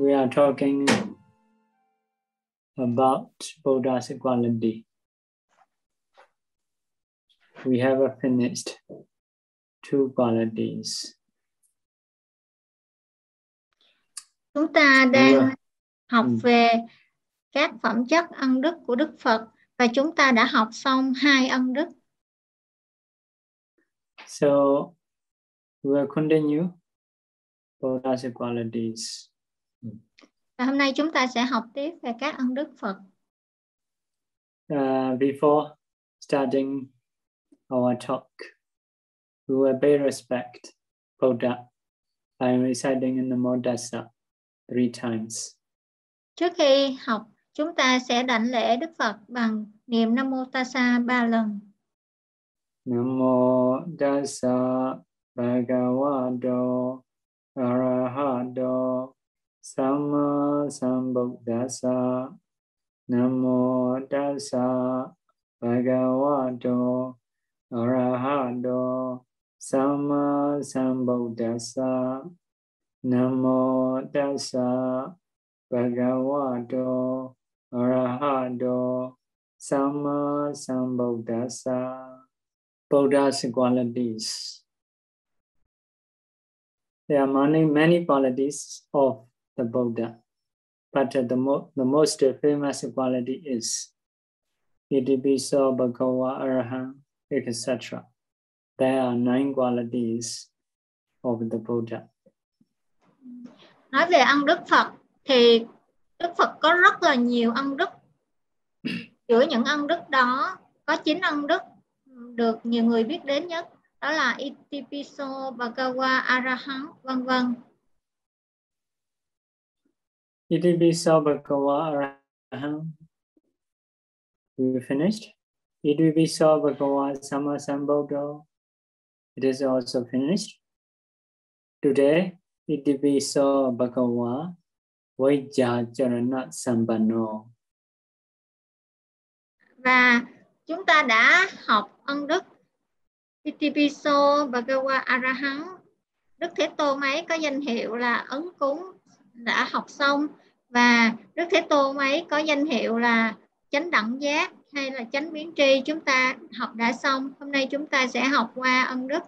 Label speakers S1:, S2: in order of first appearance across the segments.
S1: we are talking about Buddha's quality. We have finished two qualities.
S2: Chúng ta đang
S1: Yeah.
S2: học
S1: Ừ.
S2: về các phẩm chất ân đức của Đức Phật và chúng ta đã học xong hai ân đức.
S1: So we will continue Buddha's qualities.
S2: Và hôm nay chúng ta sẽ học tiếp về các ân đức Phật.
S1: Uh, before starting our talk, we will pay respect Buddha by reciting in the Modasa three times.
S2: Trước khi học, chúng ta sẽ đảnh lễ Đức Phật bằng niệm Nam Mô Tassa ba lần.
S1: Namo Dasa Bhagavato Arahato Sama Sambuddhasa Namo Dasa Bhagavato Arahato. Sama Sambuddhasa Namo Dasa Bhagavato Arahato. Sama Sambuddhasa Buddha's qualities. There are many, many qualities of the Buddha, but the, mo- the most famous quality is Itipiso Bhagava Arahant, etc. There are nine qualities of the Buddha.
S2: Nói về ân đức Phật thì Đức Phật có rất là nhiều ân đức. Giữa những ân đức đó có chín ân đức được nhiều người biết đến nhất đó là Itipiso, Bhagava, Arahant, vân vân.
S1: Itipiso Bhagava Arahant. We finished. Itipiso Bhagava Samasambuddho. It is also finished. Today, Itipiso Bhagava Vajjacharana Sampanno.
S2: Và chúng ta đã học ân đức Itipiso, Bhagawa Arahant. Đức Thế Tôn ấy có danh hiệu là ấn cúng đã học xong. Và Đức Thế Tôn ấy có danh hiệu là chánh đẳng giác hay là chánh biến tri. Chúng ta học đã xong. Hôm nay chúng ta sẽ học qua ân đức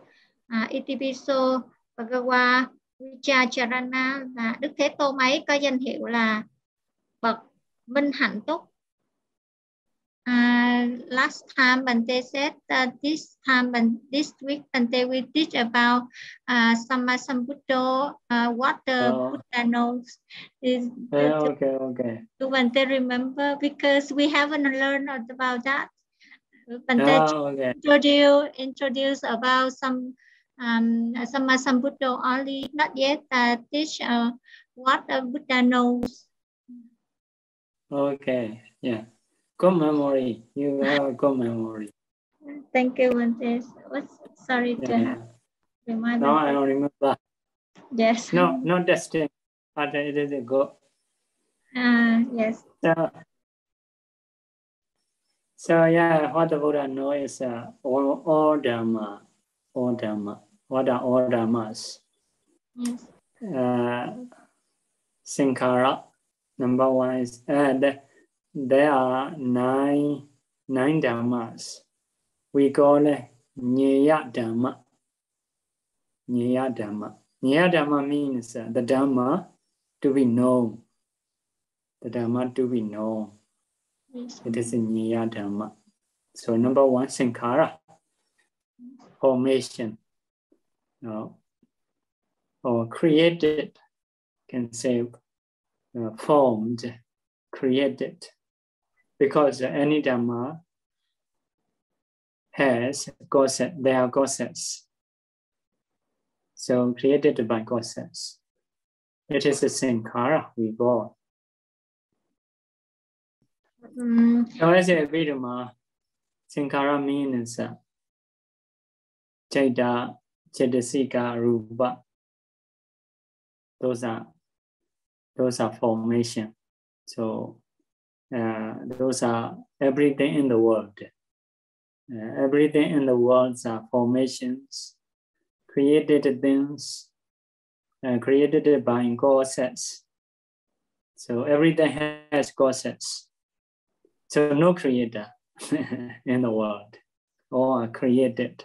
S2: à, Itipiso Bhagava Vichacharana là Đức Thế Tôn ấy có danh hiệu là bậc minh hạnh túc. Uh, last time Bante said that this time and this week Bante will teach about uh, Sammasambuddho, uh, what the
S1: Oh.
S2: Buddha knows. Is
S1: Yeah, okay, okay.
S2: do Bante remember because we haven't learned about that. Bante
S1: Ah, okay.
S2: introduce introduce about some um, Sammasambuddho only, not yet uh, teach uh, what the Buddha knows.
S1: Okay, yeah. Good memory. You have a good memory.
S2: Thank you, Bante. What's, sorry to have
S1: Now I don't remember.
S2: Yes.
S1: No, not testing, but it is a good.
S2: Uh, yes.
S1: So, so yeah, what the Buddha knows is uh, all, all Dhamma, all Dhamma. What are all Dhammas?
S2: Yes.
S1: Uh, Sankara, number one is, uh, the, there are nine, nine Dhammas. We call it Nyaya Dhamma. Nyaya Dhamma. Nyaya Dhamma means uh, the Dhamma to be known. The Dhamma to be known. It is Nyaya Dhamma. So number one, Sankara, formation, no, or created, can say uh, formed, created, because any Dhamma has causes, there are causes. So created by causes. It is a Sankara we call.
S2: Um,
S1: So as a Viduma, Sankara means uh, Chaita, Chetasika, Rupa. Those are those are formation. So uh, those are everything in the world. Uh, everything in the world are formations, created things, uh, created by causes. So everything has causes. So no creator in the world, all are created.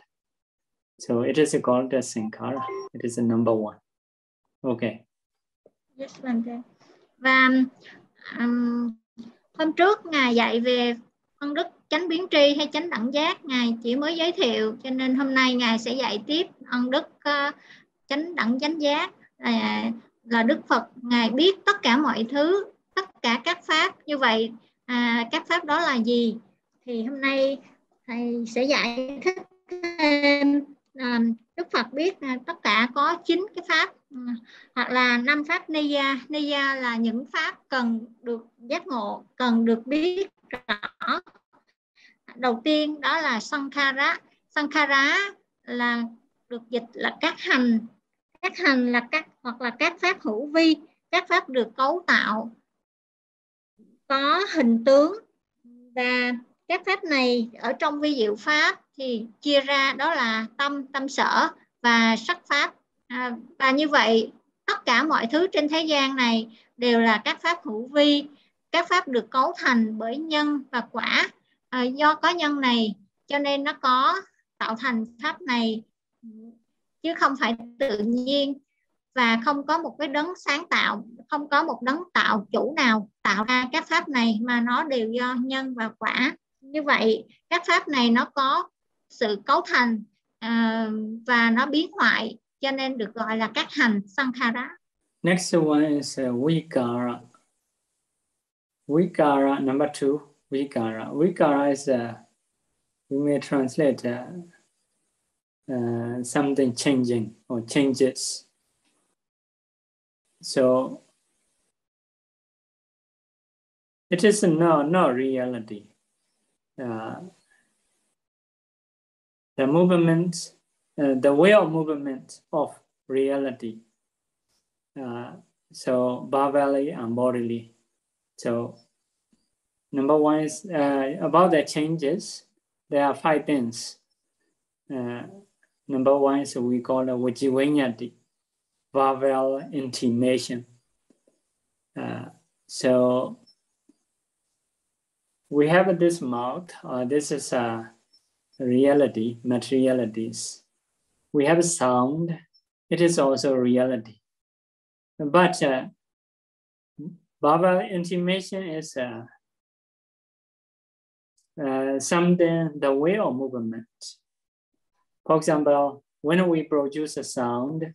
S1: So it is called the Sankara. It is the number one. Okay.
S2: Yes, Bante. Và um, hôm trước ngài dạy về phân đức chánh biến tri hay chánh đẳng giác ngài chỉ mới giới thiệu cho nên hôm nay ngài sẽ dạy tiếp ân đức uh, chánh đẳng chánh giác là là đức phật. Ngài biết tất cả mọi thứ tất cả các pháp. Như vậy à, các pháp đó là gì? Thì hôm nay thầy sẽ giải thích thêm à, đức phật biết à, tất cả có chín cái pháp ừ, hoặc là năm pháp niya. Niya là những pháp cần được giác ngộ, cần được biết rõ. Đầu tiên đó là sankhara sankhara là được dịch là các hành. Các hành là các, hoặc là các pháp hữu vi, các pháp được cấu tạo. Có hình tướng và các pháp này ở trong vi diệu pháp thì chia ra đó là tâm tâm sở và sắc pháp. À, và như vậy tất cả mọi thứ trên thế gian này đều là các pháp hữu vi. Các pháp được cấu thành bởi nhân và quả. À, do có nhân này cho nên nó có tạo thành pháp này chứ không phải tự nhiên. Và không có một cái đấng sáng tạo không có một đấng tạo chủ nào tạo ra các pháp này mà nó đều do nhân và quả. Như vậy các pháp này nó có sự cấu thành uh, và nó biến hoại cho nên được gọi là các hành sankhara
S1: next one is uh, vikara. Vikara number two vikara. Vikara is uh, we may translate uh, uh, something changing or changes. So it is no, no reality. Uh, the movement, uh, the way of movement of reality. Uh, so bodily and bodily. So number one is uh, about the changes. There are five things. Uh, number one is we call it Vajivanyati vowel intimation. Uh, so we have this mouth, uh, this is a reality, materialities. We have sound, it is also reality. But uh, vowel intimation is uh, uh, something, the way of movement. For example, when we produce a sound,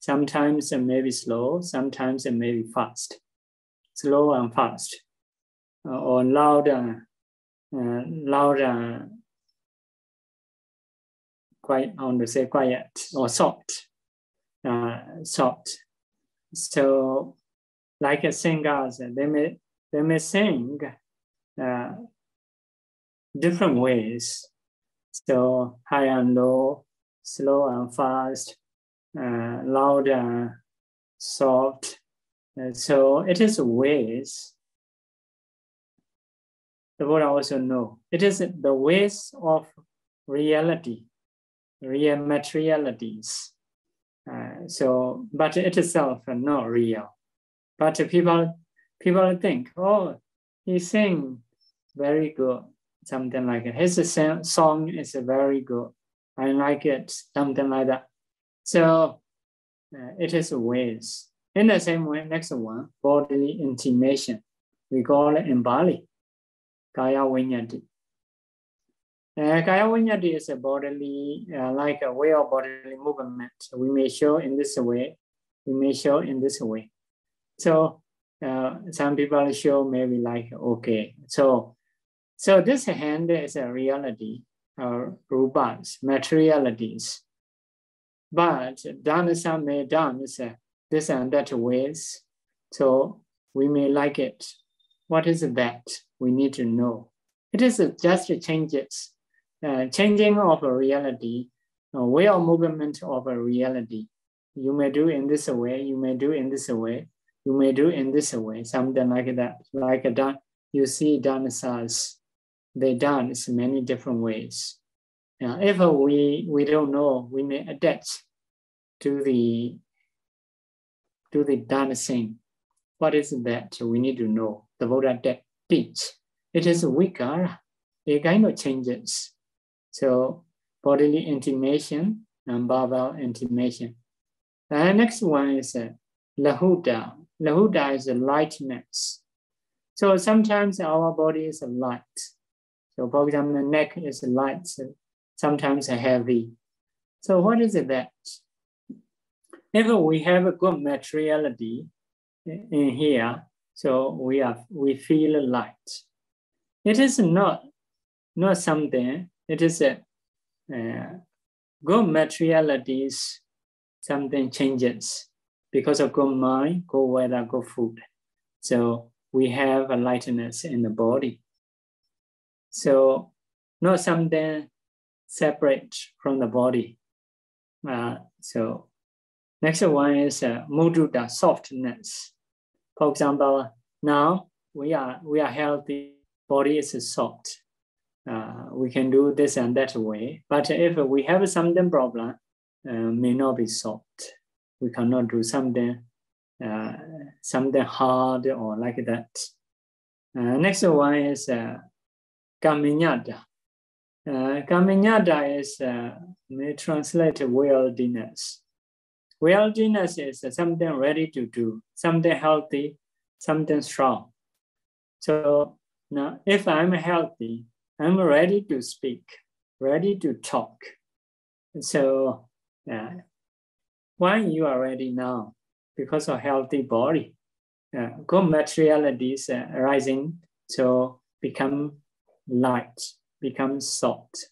S1: Sometimes it may be slow, sometimes it may be fast, slow and fast, uh, or loud, and, uh, loud uh, quiet, I want to say quiet, or soft, uh, soft. So, like a singers, they may they may sing uh, different ways. So high and low, slow and fast, uh, loud and soft. Uh, so it is ways. The Buddha also know it is the ways of reality, real materialities. Uh, so, but it itself not real. But people, people think, oh, he sing very good, something like it. His song is very good. I like it, something like that. So uh, it is ways. In the same way, next one, bodily intimation. We call it in Bali, Kaya Vinyati. Uh, Kaya Vinyati is a bodily, uh, like a way of bodily movement. We may show in this way, we may show in this way. So uh, some people show maybe like, okay. So, so this hand is a reality, or rupas, materialities. But Dhanasa may dance this and that ways. So we may like it. What is that? We need to know. It is just changes, uh, changing of a reality, a way of movement of a reality. You may do in this way, you may do in this way, you may do in this way, something like that. Like a dan- you see dancers, they dance many different ways. Now, if we, we don't know, we may adapt to the to the dancing. what is that? We need to know. The Buddha teach. It is weaker. a kind of changes. So bodily intimation and verbal intimation. The next one is uh, lahuta. Lahuta is a lightness. So sometimes our body is light. So for example, the neck is light, so sometimes heavy. So what is it that? If we have a good materiality in here, so we are we feel light. It is not not something. It is a uh, good materialities. Something changes because of good mind, good weather, good food. So we have a lightness in the body. So not something separate from the body. Uh, so next one is uh, mudita, softness. For example, now we are we are healthy, body is soft. Uh, we can do this and that way. But if we have something problem, uh, may not be solved. We cannot do something uh, something hard or like that. Uh, next one is uh, Kaminyata. Uh, Kaminyata is, uh, may translate worldliness. Worldliness is something ready to do, something healthy, something strong. So now, if I'm healthy, I'm ready to speak, ready to talk. So, uh, why you are ready now? because of healthy body. Uh, good materialities uh, arising, so become light, become soft,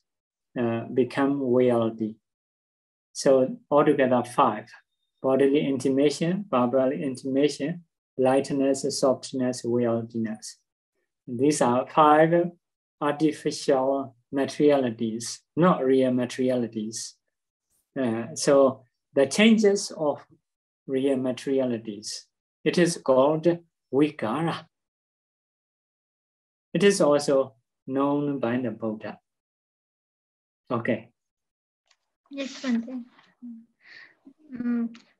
S1: uh, become wealthy. So altogether five, bodily intimation, bodily intimation, lightness, softness, wealthiness. These are five artificial materialities, not real materialities. Uh, so the changes of real materialities. It is called Vikara. It is also known by the Buddha. Okay.
S2: Yes,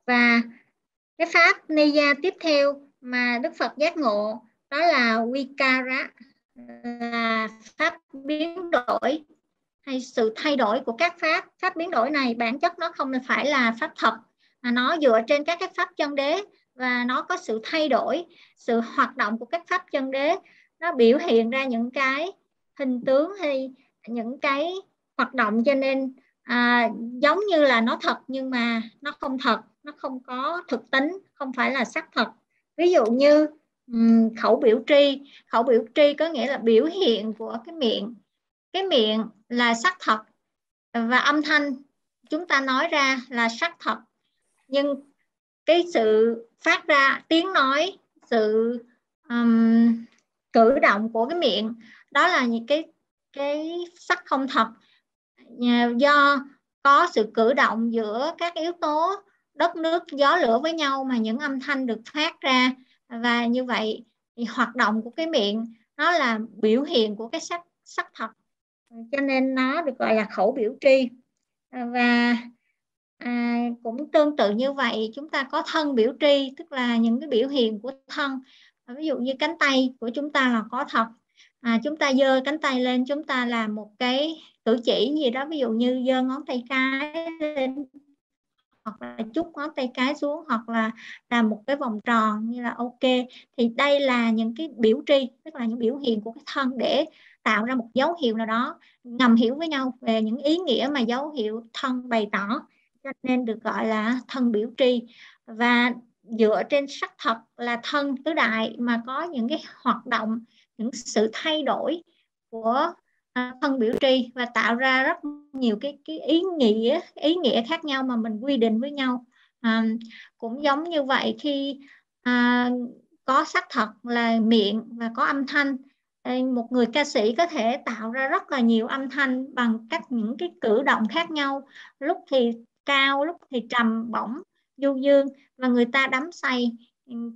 S2: Và cái pháp Niya tiếp theo mà Đức Phật giác ngộ đó là Vikara Uh, là pháp biến đổi hay sự thay đổi của các pháp. Pháp biến đổi này bản chất nó không phải là pháp thật mà nó dựa trên các cái pháp chân đế và nó có sự thay đổi sự hoạt động của các pháp chân đế. Nó biểu hiện ra những cái hình tướng hay những cái hoạt động cho nên à, giống như là nó thật nhưng mà nó không thật nó không có thực tính không phải là xác thật. Ví dụ như um, khẩu biểu tri. Khẩu biểu tri có nghĩa là biểu hiện của cái miệng. Cái miệng là sắc thật và âm thanh. Chúng ta nói ra là sắc thật. Nhưng cái sự phát ra tiếng nói sự um, cử động của cái miệng đó là những cái cái sắc không thật. Do có sự cử động giữa các yếu tố đất nước gió lửa với nhau mà những âm thanh được phát ra và như vậy thì hoạt động của cái miệng nó là biểu hiện của cái sắc sắc thật. Cho nên nó được gọi là khẩu biểu tri. Và À, cũng tương tự như vậy chúng ta có thân biểu tri tức là những cái biểu hiện của thân. À, ví dụ như cánh tay của chúng ta là có thật. À, chúng ta giơ cánh tay lên chúng ta làm một cái cử chỉ gì đó. Ví dụ như giơ ngón tay cái lên hoặc là chút ngón tay cái xuống hoặc là làm một cái vòng tròn như là ok. Thì đây là những cái biểu tri, tức là những biểu hiện của cái thân để tạo ra một dấu hiệu nào đó ngầm hiểu với nhau về những ý nghĩa mà dấu hiệu thân bày tỏ, cho nên được gọi là thân biểu tri. Và dựa trên sắc thật là thân tứ đại mà có những cái hoạt động, những sự thay đổi của À, phân biểu tri và tạo ra rất nhiều cái cái ý nghĩa ý nghĩa khác nhau mà mình quy định với nhau. À, cũng giống như vậy khi à, có sắc thật là miệng và có âm thanh một người ca sĩ có thể tạo ra rất là nhiều âm thanh bằng cách những cái cử động khác nhau. Lúc thì cao lúc thì trầm bổng du dương và người ta đắm say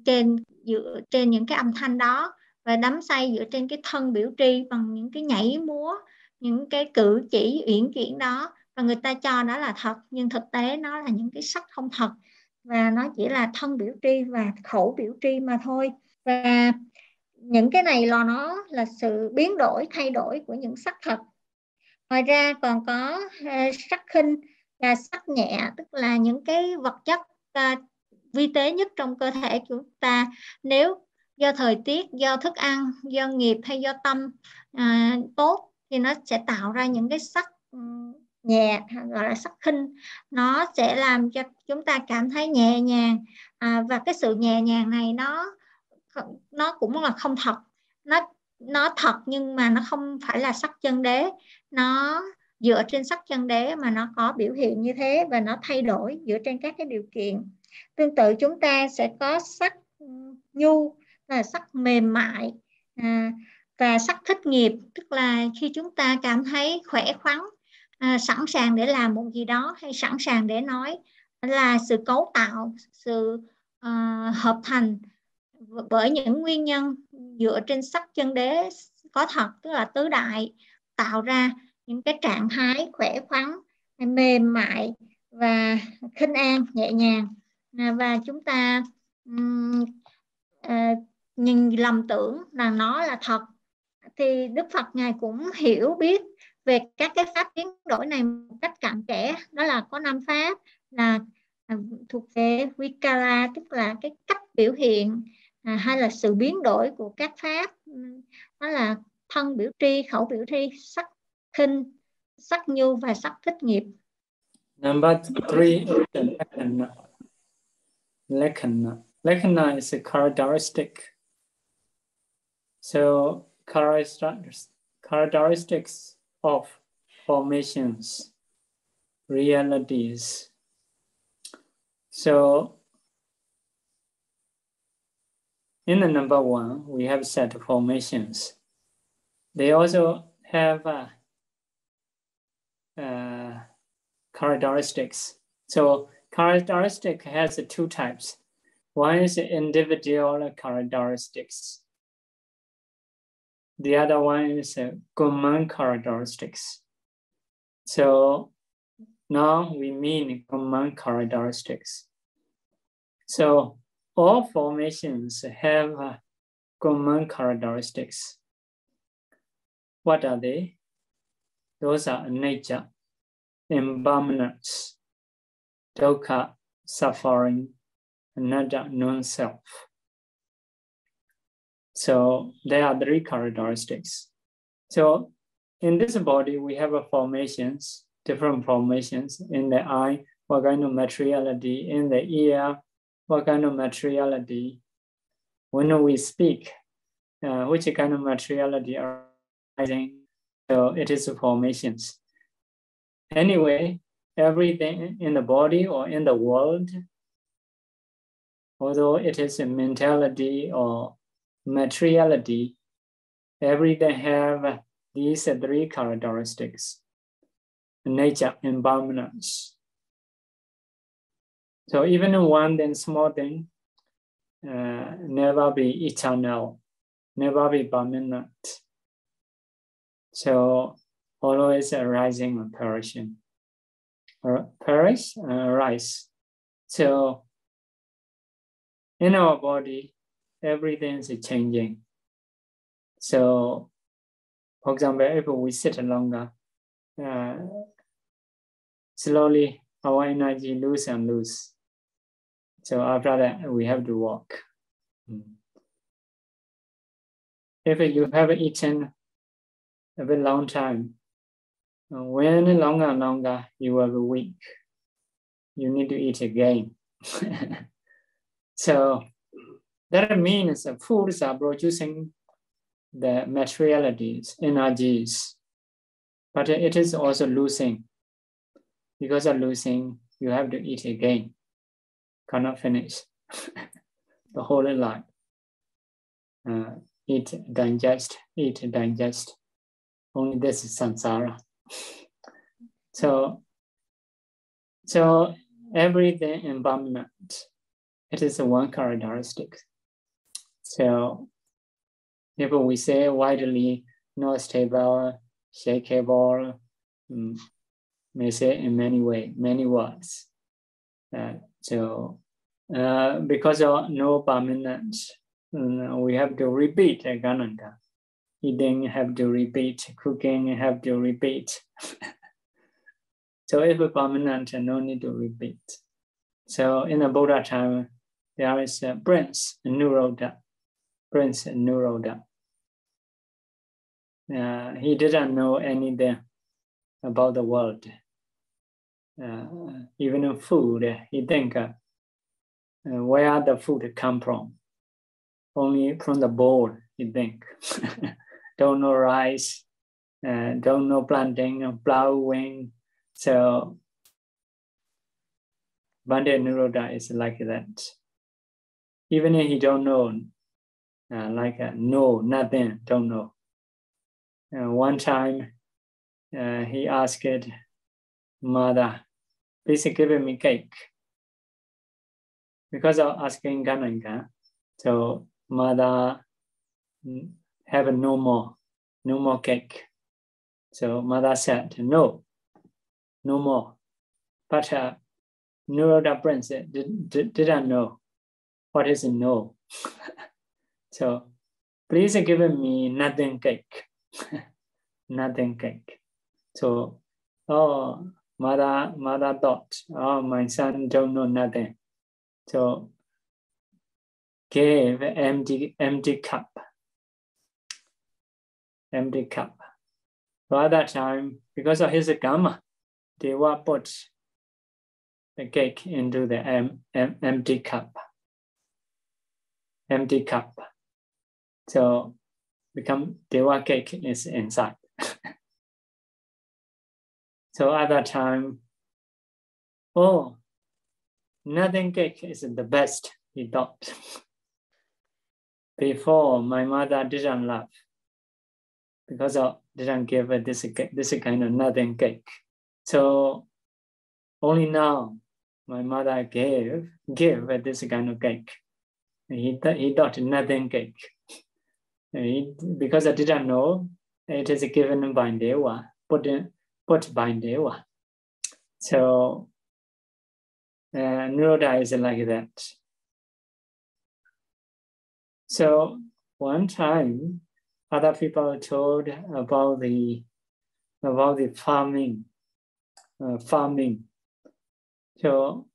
S2: trên dựa trên những cái âm thanh đó và đắm say dựa trên cái thân biểu tri bằng những cái nhảy múa những cái cử chỉ uyển chuyển đó. Và người ta cho đó là thật nhưng thực tế nó là những cái sắc không thật. Và nó chỉ là thân biểu tri và khẩu biểu tri mà thôi. Và những cái này là nó là sự biến đổi thay đổi của những sắc thật. Ngoài ra còn có uh, sắc khinh và sắc nhẹ tức là những cái vật chất uh, vi tế nhất trong cơ thể của chúng ta. Nếu do thời tiết do thức ăn do nghiệp hay do tâm à, tốt thì nó sẽ tạo ra những cái sắc nhẹ gọi là sắc khinh. Nó sẽ làm cho chúng ta cảm thấy nhẹ nhàng. À, và cái sự nhẹ nhàng này nó nó cũng là không thật. Nó nó thật nhưng mà nó không phải là sắc chân đế. Nó dựa trên sắc chân đế mà nó có biểu hiện như thế và nó thay đổi dựa trên các cái điều kiện. Tương tự chúng ta sẽ có sắc nhu là sắc mềm mại à, và sắc thích nghiệp. Tức là khi chúng ta cảm thấy khỏe khoắn à, sẵn sàng để làm một gì đó hay sẵn sàng để nói là sự cấu tạo sự à, hợp thành bởi những nguyên nhân dựa trên sắc chân đế có thật tức là tứ đại tạo ra những cái trạng thái khỏe khoắn mềm mại và khinh an nhẹ nhàng. À, và chúng ta um, uh, nhìn lầm tưởng là nó là thật. Thì Đức Phật ngài cũng hiểu biết về các cái pháp biến đổi này một cách cặn kẽ. Đó là có năm pháp là à, thuộc về Vikara tức là cái cách biểu hiện à, hay là sự biến đổi của các pháp. Đó là thân biểu tri khẩu biểu tri sắc khinh sắc nhu và sắc thích nghiệp.
S1: Number three lekhana. Lekhana. Lekhana is a characteristic so characteristics of formations realities so In the number one, we have set formations. They also have uh, uh, characteristics. So characteristic has two types. One is individual characteristics. The other one is uh, common characteristics. So now we mean common characteristics. So all formations have uh, common characteristics. What are they? Those are nature, impermanence, dukkha, suffering, another non-self. So there are three characteristics. So in this body, we have a formations, different formations in the eye, what kind of materiality, in the ear, what kind of materiality when we speak, uh, which kind of materiality arising. So it is formations. Anyway, everything in the body or in the world, although it is a mentality or materiality, everything have these three characteristics, nature, impermanence, so even one then small thing uh, never be eternal, never be permanent. So always arising and perishing. Or perish, and rise. So in our body, everything is changing. So, for example, if we sit longer, uh, slowly our energy lose and lose. So after that, we have to walk. Hmm. If you have eaten a very long time, uh, when longer and longer, you will be weak. You need to eat again. so that means foods are producing the materialities, energies, but it is also losing. Because of losing, you have to eat again cannot finish the whole life. Uh, eat, digest, eat, digest. Only this is samsara. so, so everything impermanent. It is one characteristic. So, if we say widely not stable, shakeable, um, mm, may say in many ways, many words. Uh, so uh, because of no permanence, um, we have to repeat Gananga. Eating have to repeat, cooking have to repeat. so if permanent, no need to repeat. So in the Buddha time, there is a prince, Nuroda, Prince Nuroda. Uh, he didn't know anything about the world. Uh, even food, he think uh, where the food come from? Only from the bowl, he think. don't know rice, uh, don't know planting, uh, plowing. So Bande Nuroda is like that. Even if he don't know, uh, like uh, no, nothing, don't know. Uh, one time, uh, he asked mother, please give me cake. Because of asking Gananga, so mother mm, have no more, no more cake. So mother said, no, no more. But uh, Nuroda prince did, did, didn't know what is no. so please give me nothing cake, nothing cake. So, oh, mother, mother thought, oh, my son don't know nothing. So gave empty, empty cup, empty cup. By that time, because of his gamma, they were put the cake into the em, em, empty cup. Empty cup. So become is inside. so at that time, oh, nothing cake is the best, he thought. Before my mother didn't love because I didn't give her this, this kind of nothing cake. So only now my mother gave gave this kind of cake. He, th- he thought nothing cake. Because I didn't know, it is given by Deva, put, put by Deva. So uh, Nirodha is like that. So one time, other people told about the about the farming, uh, farming so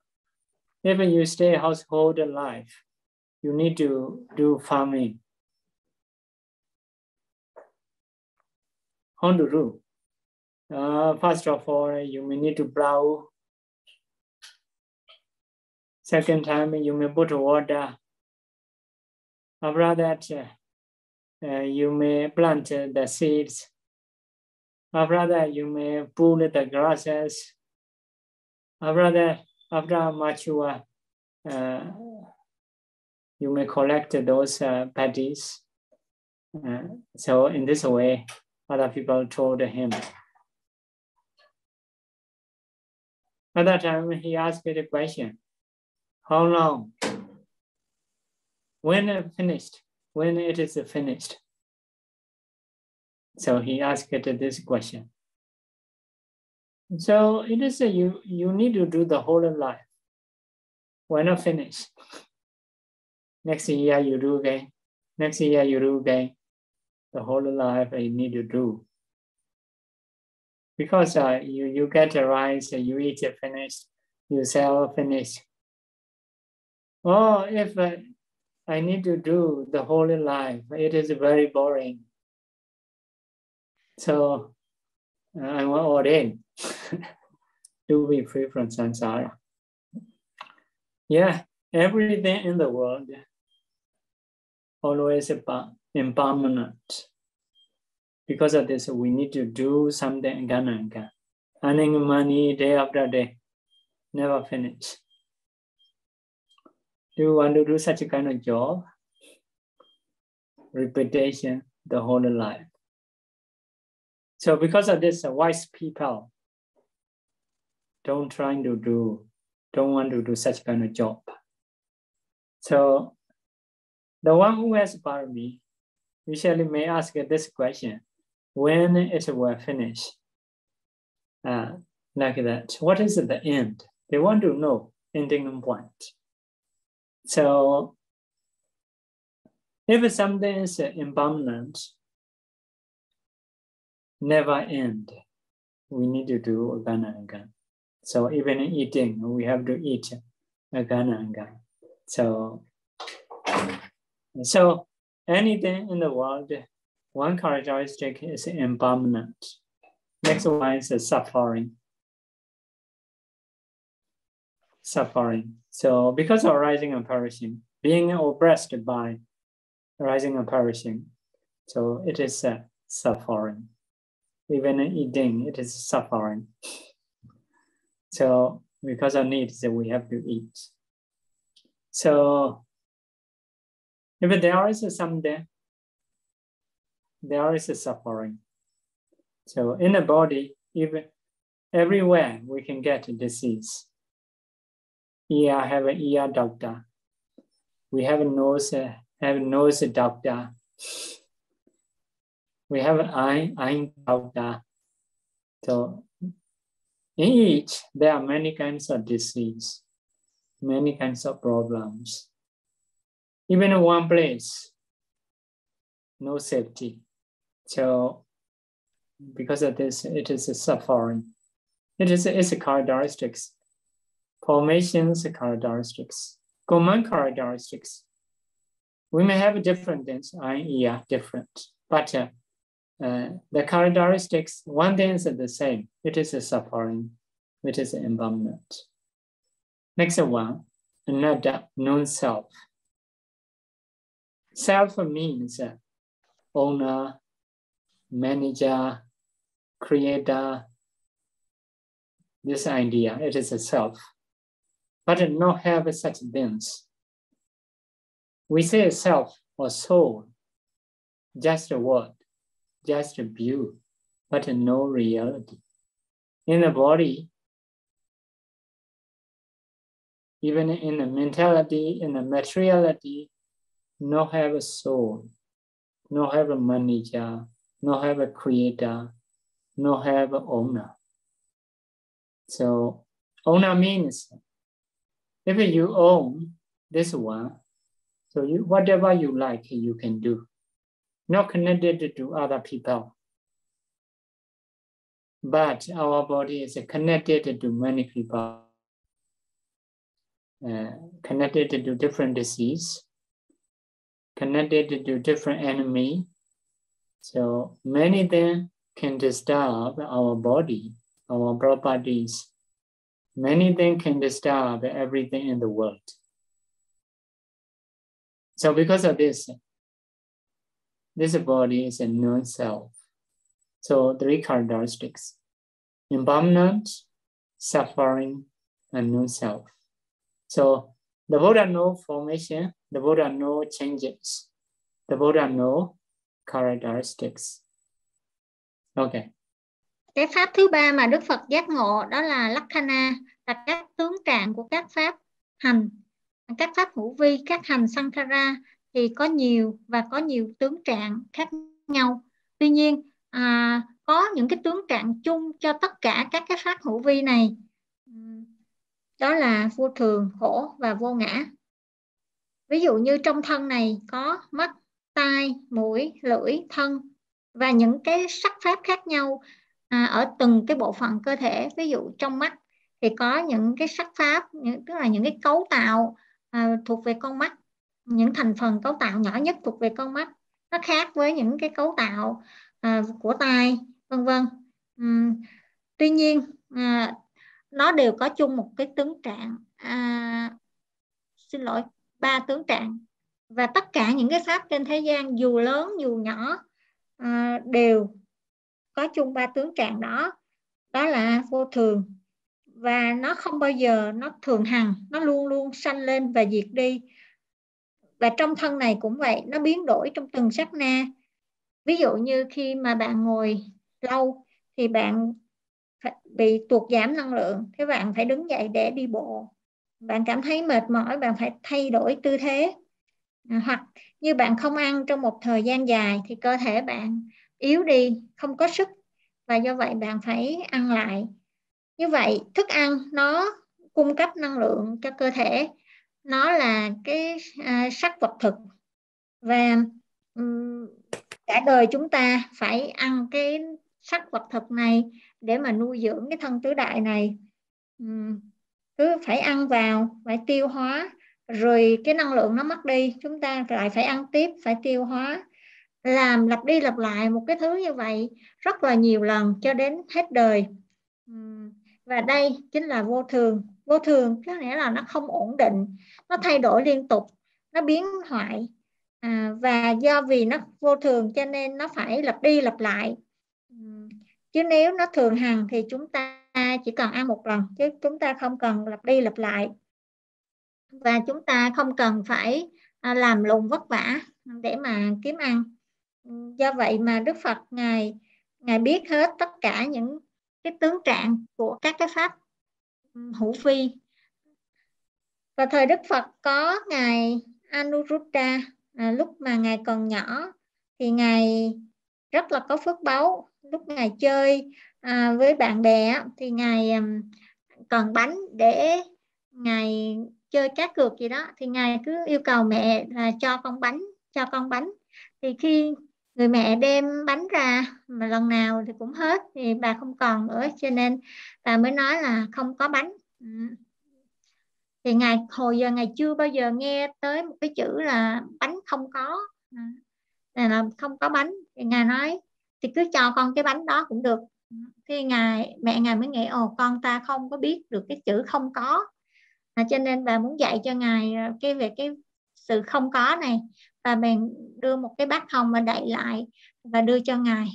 S1: if you stay household life, you need to do farming. How to do? Uh, first of all, you may need to plow. Second time, you may put water. After that, uh, you may plant the seeds. After that, you may pull the grasses after that, after mature, uh, you may collect those uh, patties. Uh, so in this way, other people told him. At that time, he asked the question, how long? When finished? When it is finished? So he asked it this question. So it is a, you you need to do the whole of life. Why not finish? Next year you do again. Next year you do again. The whole life you need to do. Because uh, you, you get a rice, you eat it finished, you sell finished. Oh, if uh, I need to do the whole life, it is very boring. So I want ordain to be free from samsara. Yeah, everything in the world always impermanent. Because of this, we need to do something again and again. Earning money day after day, never finish. Do you want to do such a kind of job? Repetition the whole life. So because of this, uh, wise people don't trying to do, don't want to do such kind of job. So the one who has parami usually may ask this question, when it will finish? Uh, like that. What is the end? They want to know ending point. So if something is impermanent, never end, we need to do again and again. So even in eating, we have to eat again and again. So, so anything in the world, one characteristic is impermanent. Next one is suffering. Suffering. So because of rising and perishing, being oppressed by rising and perishing, so it is uh, suffering. Even eating, it is suffering. So because of needs, we have to eat. So if there is some death, there is a suffering. So in the body, even everywhere we can get a disease. Ear have an ear doctor. We have a nose, have a nose doctor. We have an eye, eye doctor. So in each, there are many kinds of disease, many kinds of problems. Even one place, no safety. So because of this, it is a suffering. It is its characteristics. Formations characteristics, common characteristics. We may have different things, I, yeah, different, but uh, uh, the characteristics, one thing is the same. It is a suffering. It is an impermanent. Next one, another non-self. Self means owner, manager, creator. This idea, it is a self, but not have such things. We say a self or soul, just a word just a view, but no reality. In the body, even in the mentality, in the materiality, not have a soul, not have a manager, not have a creator, not have an owner. So owner means if you own this one, so you whatever you like, you can do. Not connected to other people. But our body is connected to many people, uh, connected to different disease, connected to different enemy. So many things can disturb our body, our properties. Many things can disturb everything in the world. So because of this, this body is a non-self. So three characteristics, impermanent, suffering, and non-self. So the Buddha no formation, the Buddha no changes, the Buddha no characteristics. Okay.
S2: Cái pháp thứ ba mà Đức Phật giác ngộ đó là Lakkhana, là các tướng trạng của các pháp hành, các pháp hữu vi, các hành Sankhara thì có nhiều và có nhiều tướng trạng khác nhau. Tuy nhiên à, có những cái tướng trạng chung cho tất cả các cái pháp hữu vi này đó là vô thường khổ và vô ngã. Ví dụ như trong thân này có mắt tai mũi lưỡi thân và những cái sắc pháp khác nhau à, ở từng cái bộ phận cơ thể. Ví dụ trong mắt thì có những cái sắc pháp những, tức là những cái cấu tạo à, thuộc về con mắt. Những thành phần cấu tạo nhỏ nhất thuộc về con mắt nó khác với những cái cấu tạo à, của tai vân vân. Uhm, tuy nhiên à, nó đều có chung một cái tướng trạng. À, xin lỗi ba tướng trạng. Và tất cả những cái pháp trên thế gian dù lớn dù nhỏ à, đều có chung ba tướng trạng đó. Đó là vô thường. Và nó không bao giờ nó thường hằng nó luôn luôn sanh lên và diệt đi. Và trong thân này cũng vậy nó biến đổi trong từng sát na. Ví dụ như khi mà bạn ngồi lâu thì bạn bị tuột giảm năng lượng. Thế bạn phải đứng dậy để đi bộ. Bạn cảm thấy mệt mỏi bạn phải thay đổi tư thế. À, hoặc như bạn không ăn trong một thời gian dài thì cơ thể bạn yếu đi không có sức và do vậy bạn phải ăn lại. Như vậy thức ăn nó cung cấp năng lượng cho cơ thể. Nó là cái à, sắc vật thực. Và um, cả đời chúng ta phải ăn cái sắc vật thực này để mà nuôi dưỡng cái thân tứ đại này. Cứ phải ăn vào phải tiêu hóa rồi cái năng lượng nó mất đi chúng ta lại phải ăn tiếp phải tiêu hóa. Làm lặp đi lặp lại một cái thứ như vậy rất là nhiều lần cho đến hết đời. Và đây chính là vô thường. Vô thường có nghĩa là nó không ổn định nó thay đổi liên tục nó biến hoại. À, và do vì nó vô thường cho nên nó phải lặp đi lặp lại chứ nếu nó thường hằng thì chúng ta chỉ cần ăn một lần chứ chúng ta không cần lặp đi lặp lại. Và chúng ta không cần phải à, làm lùng vất vả để mà kiếm ăn. Do vậy mà Đức Phật ngài ngài biết hết tất cả những cái tướng trạng của các cái pháp ừ, hữu phi. Và thời Đức Phật có ngài Anuruddha à, lúc mà ngài còn nhỏ thì ngài rất là có phước báu lúc ngài chơi à, với bạn bè thì ngài à, còn bánh để ngài chơi cá cược gì đó thì ngài cứ yêu cầu mẹ là cho con bánh cho con bánh. Thì khi người mẹ đem bánh ra mà lần nào thì cũng hết thì bà không còn nữa cho nên bà mới nói là không có bánh. Ừ. thì ngài hồi giờ ngài chưa bao giờ nghe tới một cái chữ là bánh không có. Là, là không có bánh. Thì ngài nói thì cứ cho con cái bánh đó cũng được. Thì ngài mẹ ngài mới nghĩ ồ con ta không có biết được cái chữ không có. À, cho nên bà muốn dạy cho ngài à, cái về cái sự không có này. Và bèn đưa một cái bát hồng mà đậy lại và đưa cho ngài.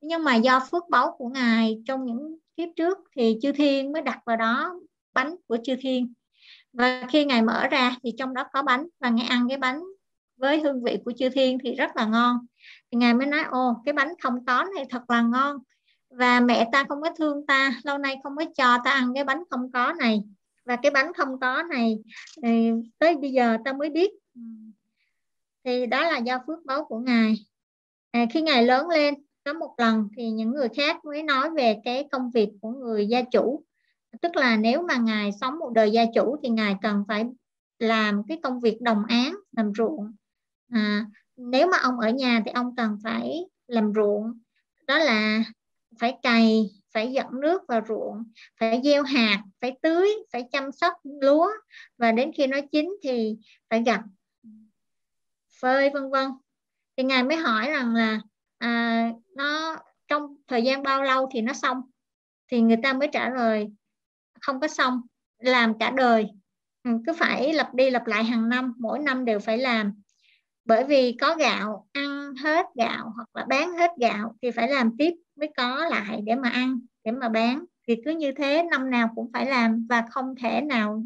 S2: Nhưng mà do phước báu của ngài trong những kiếp trước thì chư thiên mới đặt vào đó bánh của chư thiên. Và khi ngài mở ra thì trong đó có bánh và ngài ăn cái bánh với hương vị của chư thiên thì rất là ngon ngài mới nói ô cái bánh không có này thật là ngon. Và mẹ ta không có thương ta lâu nay không có cho ta ăn cái bánh không có này. Và cái bánh không có này tới bây giờ ta mới biết. Thì đó là do phước báu của ngài. À, khi ngài lớn lên có một lần thì những người khác mới nói về cái công việc của người gia chủ. Tức là nếu mà ngài sống một đời gia chủ thì ngài cần phải làm cái công việc đồng án làm ruộng. À, nếu mà ông ở nhà thì ông cần phải làm ruộng. Đó là phải cày phải dẫn nước vào ruộng phải gieo hạt phải tưới phải chăm sóc lúa. Và đến khi nó chín thì phải gặt phơi vân vân. Thì ngài mới hỏi rằng là à, nó trong thời gian bao lâu thì nó xong? Thì người ta mới trả lời không có xong làm cả đời. Ừ, cứ phải lặp đi lặp lại hàng năm mỗi năm đều phải làm bởi vì có gạo ăn hết gạo hoặc là bán hết gạo thì phải làm tiếp mới có lại để mà ăn để mà bán. Thì cứ như thế năm nào cũng phải làm và không thể nào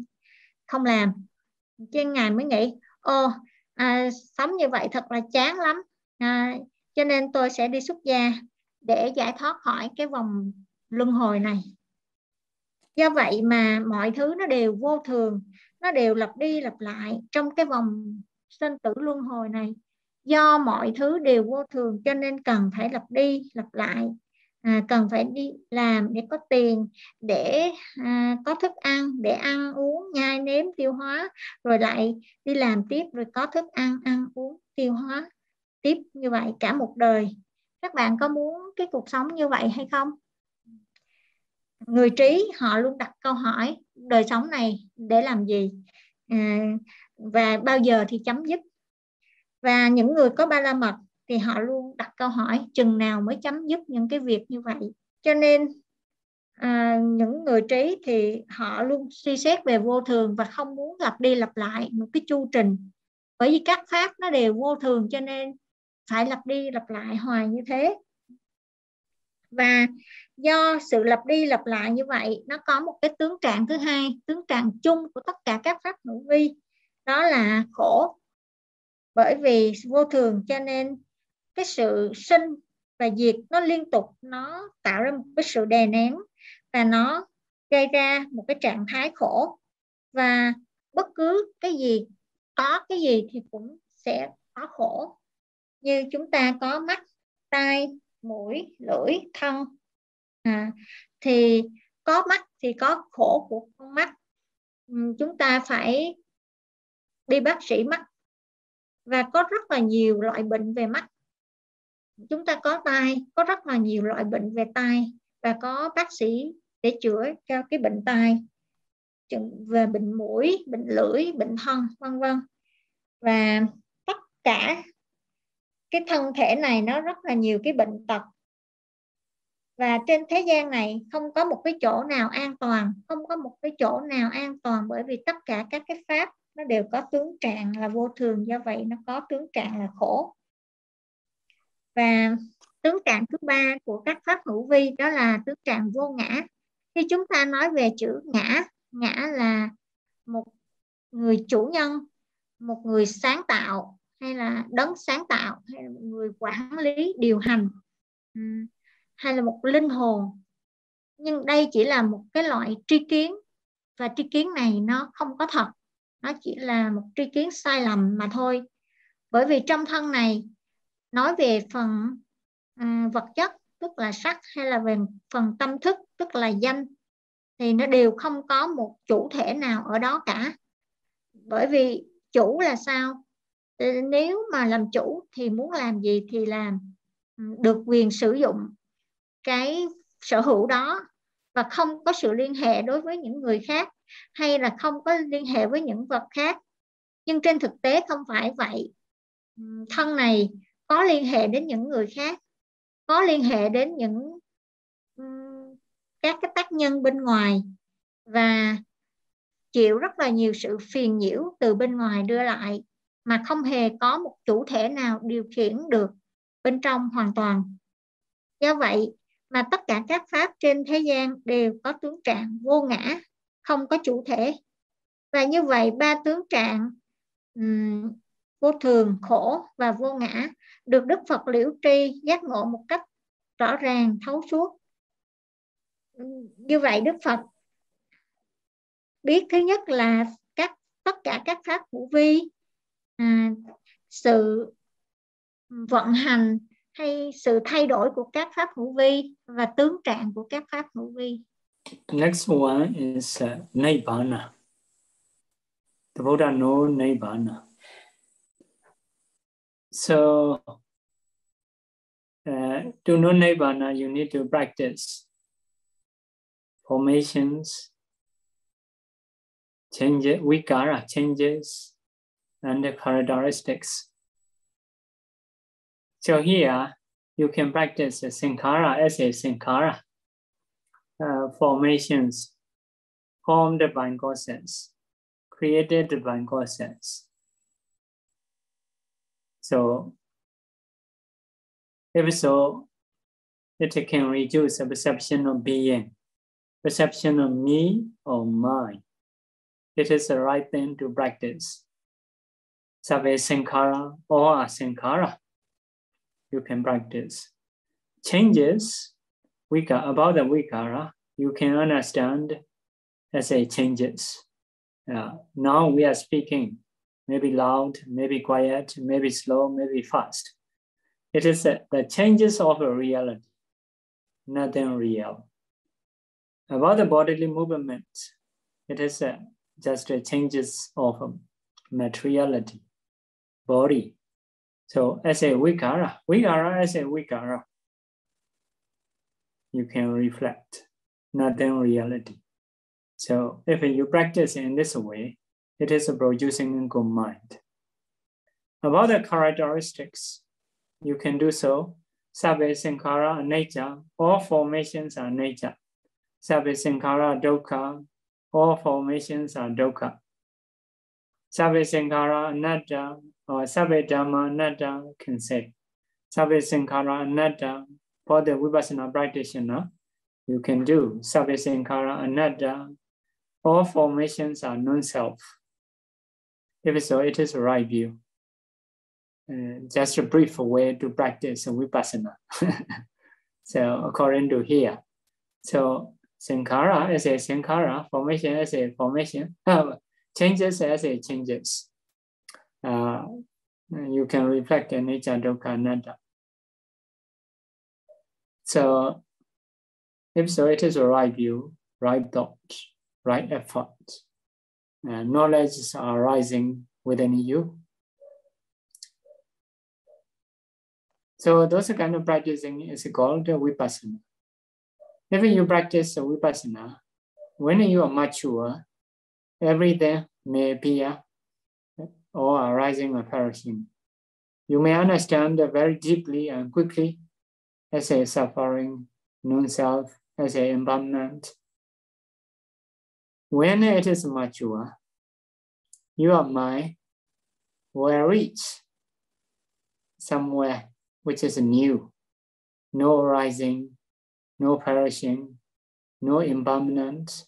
S2: không làm. Trên ngày mới nghĩ ô à, sống như vậy thật là chán lắm. À, cho nên tôi sẽ đi xuất gia để giải thoát khỏi cái vòng luân hồi này. Do vậy mà mọi thứ nó đều vô thường nó đều lặp đi lặp lại trong cái vòng sinh tử luân hồi này. Do mọi thứ đều vô thường cho nên cần phải lặp đi lặp lại. À, cần phải đi làm để có tiền để à, có thức ăn để ăn uống nhai nếm tiêu hóa rồi lại đi làm tiếp rồi có thức ăn ăn uống tiêu hóa tiếp như vậy cả một đời. Các bạn có muốn cái cuộc sống như vậy hay không? Người trí họ luôn đặt câu hỏi đời sống này để làm gì? À, và bao giờ thì chấm dứt. Và những người có ba la mật thì họ luôn đặt câu hỏi chừng nào mới chấm dứt những cái việc như vậy? Cho nên à, những người trí thì họ luôn suy xét về vô thường và không muốn lặp đi lặp lại một cái chu trình. Bởi vì các pháp nó đều vô thường cho nên phải lặp đi lặp lại hoài như thế. Và do sự lặp đi lặp lại như vậy nó có một cái tướng trạng thứ hai tướng trạng chung của tất cả các pháp hữu vi đó là khổ. Bởi vì vô thường cho nên cái sự sinh và diệt nó liên tục nó tạo ra một cái sự đè nén và nó gây ra một cái trạng thái khổ. Và bất cứ cái gì có cái gì thì cũng sẽ có khổ. Như chúng ta có mắt tai mũi lưỡi thân. À, thì có mắt thì có khổ của con mắt. Ừ, chúng ta phải đi bác sĩ mắt. Và có rất là nhiều loại bệnh về mắt. Chúng ta có tai, có rất là nhiều loại bệnh về tai. Và có bác sĩ để chữa cho cái bệnh tai. Về bệnh mũi, bệnh lưỡi, bệnh thân, vân vân. Và tất cả cái thân thể này nó rất là nhiều cái bệnh tật. Và trên thế gian này không có một cái chỗ nào an toàn, không có một cái chỗ nào an toàn bởi vì tất cả các cái pháp nó đều có tướng trạng là vô thường, do vậy nó có tướng trạng là khổ. Và tướng trạng thứ ba của các pháp hữu vi đó là tướng trạng vô ngã. Khi chúng ta nói về chữ ngã ngã là một người chủ nhân, một người sáng tạo, hay là đấng sáng tạo, hay là một người quản lý, điều hành hay là một linh hồn. Nhưng đây chỉ là một cái loại tri kiến, và tri kiến này nó không có thật nó chỉ là một tri kiến sai lầm mà thôi. Bởi vì trong thân này nói về phần à, vật chất tức là sắc hay là về phần tâm thức tức là danh thì nó đều không có một chủ thể nào ở đó cả. Bởi vì chủ là sao? Nếu mà làm chủ thì muốn làm gì thì làm ừ, được quyền sử dụng cái sở hữu đó và không có sự liên hệ đối với những người khác hay là không có liên hệ với những vật khác. Nhưng trên thực tế không phải vậy. Thân này có liên hệ đến những người khác, có liên hệ đến những các cái tác nhân bên ngoài và chịu rất là nhiều sự phiền nhiễu từ bên ngoài đưa lại mà không hề có một chủ thể nào điều khiển được bên trong hoàn toàn. Do vậy mà tất cả các pháp trên thế gian đều có tướng trạng vô ngã không có chủ thể và như vậy ba tướng trạng um, vô thường khổ và vô ngã được đức phật liễu tri giác ngộ một cách rõ ràng thấu suốt như vậy đức phật biết thứ nhất là các tất cả các pháp hữu vi à, sự vận hành hay sự thay đổi của các pháp hữu vi và tướng trạng của các pháp hữu vi.
S1: Next one is uh, Nibbana. The Buddha know Nibbana. So uh, to know Nibbana, you need to practice formations, changes, vikara, changes, and the characteristics. So here you can practice a sankhara as a sankhara uh, formations formed by conscience, created by conscience. So if so, it can reduce the perception of being, perception of me or mine. It is the right thing to practice. Sabe Sankara or asankhara you can practice. Changes, vika, about the vikara, you can understand as a changes. Uh, now we are speaking, maybe loud, maybe quiet, maybe slow, maybe fast. It is a, the changes of a reality, nothing real. About the bodily movement, it is a, just a changes of materiality, body, so as a vikara, vikara as a vikara, you can reflect, not in reality. So if you practice in this way, it is producing good mind. About the characteristics, you can do so. Sabbe Sankara nature, all formations are nature. Sabbe Sankara dukkha, all formations are dukkha. Sabbe Sankara anatta, or Sabbe Dhamma Anatta can say. Sabbe Sankara Anatta, for the Vipassana practitioner, you can do Sabbe Sankara Anatta. All formations are non-self. If so, it is a right view. Uh, just a brief way to practice Vipassana. so according to here. So Sankara as a Sankara, formation as a formation, changes as a changes uh, you can reflect the nature dukkha anatta. So if so, it is a right view, right thought, right effort. Knowledge is arising within you. So those kind of practicing is called vipassana. If you practice vipassana, when you are mature, everything may appear or arising or perishing. You may understand very deeply and quickly as a suffering, non-self, as a impermanent. When it is mature, your mind will reach somewhere which is new, no rising, no perishing, no impermanent,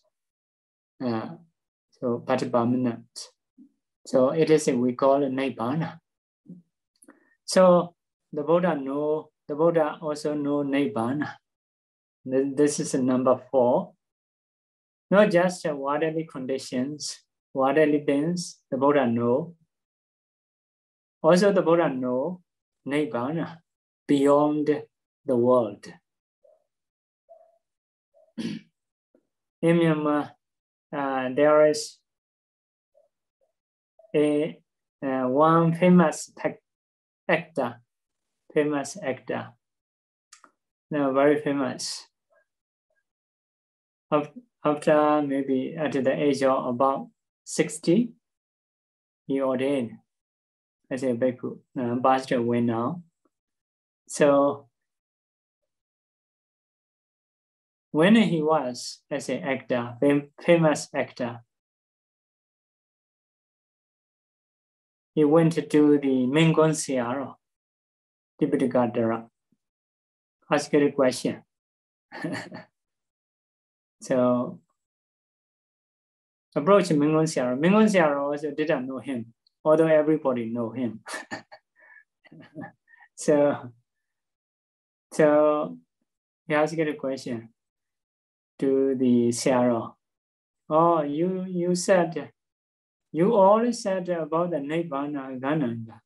S1: uh, so but permanent. So it is we call it nibbana. So the Buddha know the Buddha also know nibbana. This is number four. Not just worldly conditions, worldly things, the Buddha know. Also the Buddha know nibbana beyond the world. In Myanmar, uh, there is a uh, one famous actor, famous actor, no, very famous. After maybe at the age of about 60, he ordained as a bhikkhu, uh, passed away now. So when he was as an actor, fam famous actor, he went to the Mengon Siaro, Dara Ask a question. so approach Mingon Siaro. Mingon Siaro also didn't know him, although everybody know him. so so he asked a question to the Sarah. Oh, you you said you always said about the Nibbana Gananga.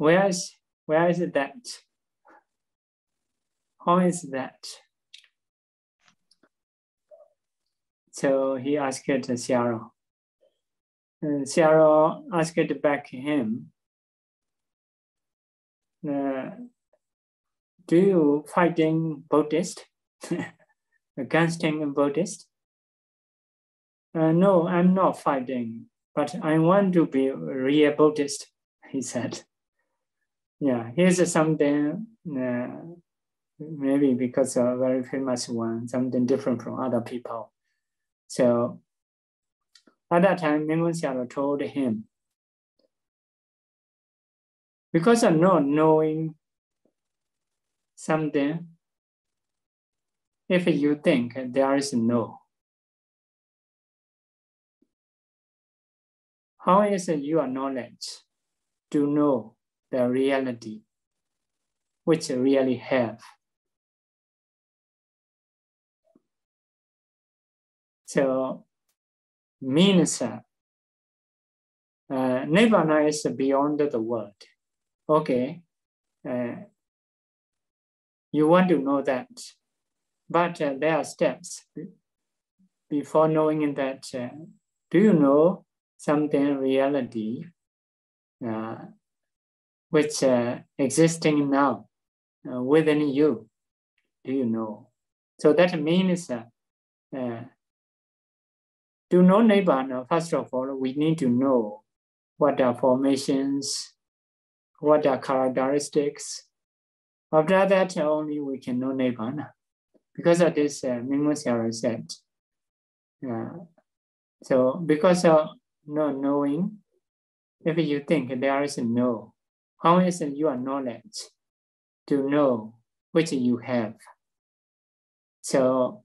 S1: Where is where is that? How is that? So he asked Sarah. And Sarah asked back him, uh, do you fighting Buddhist, against him Buddhist? Uh, no, I'm not fighting, but I want to be a real Buddhist, he said. Yeah, here's something, uh, maybe because a very famous one, something different from other people. So at that time, Mingun Xiao told him, because of not knowing something, if you think there is no, how is your knowledge to know the reality which really have? So means uh, uh Nirvana is beyond the world okay, uh, you want to know that, but uh, there are steps before knowing that. Uh, do you know something reality uh, which uh, existing now uh, within you? Do you know? So that means uh, uh, to know Nibbana, first of all, we need to know what are formations, what are characteristics. After that, only we can know Nibbana. Because of this, uh, Mingun said, uh, so because of not knowing, if you think there is no, how is your knowledge to know which you have? So,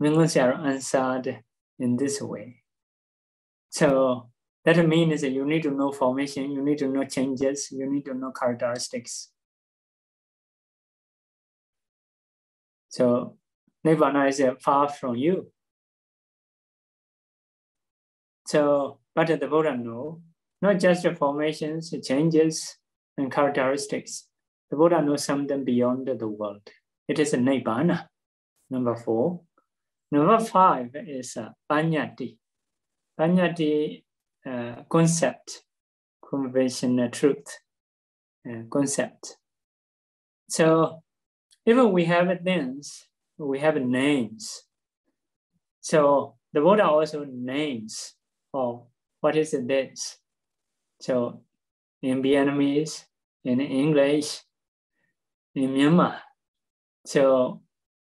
S1: Mingun answered in this way. So that means that you need to know formation, you need to know changes, you need to know characteristics. So Nirvana is far from you. So, but the Buddha know, not just the formations, the changes, and characteristics. The Buddha knows something beyond the world. It is a Nibbana, number four. Number five is uh, Panyati. Panyati uh, concept, conventional truth uh, concept. So even we have things, we have names. So the Buddha also names of what is this. So in Vietnamese, in English, in Myanmar. So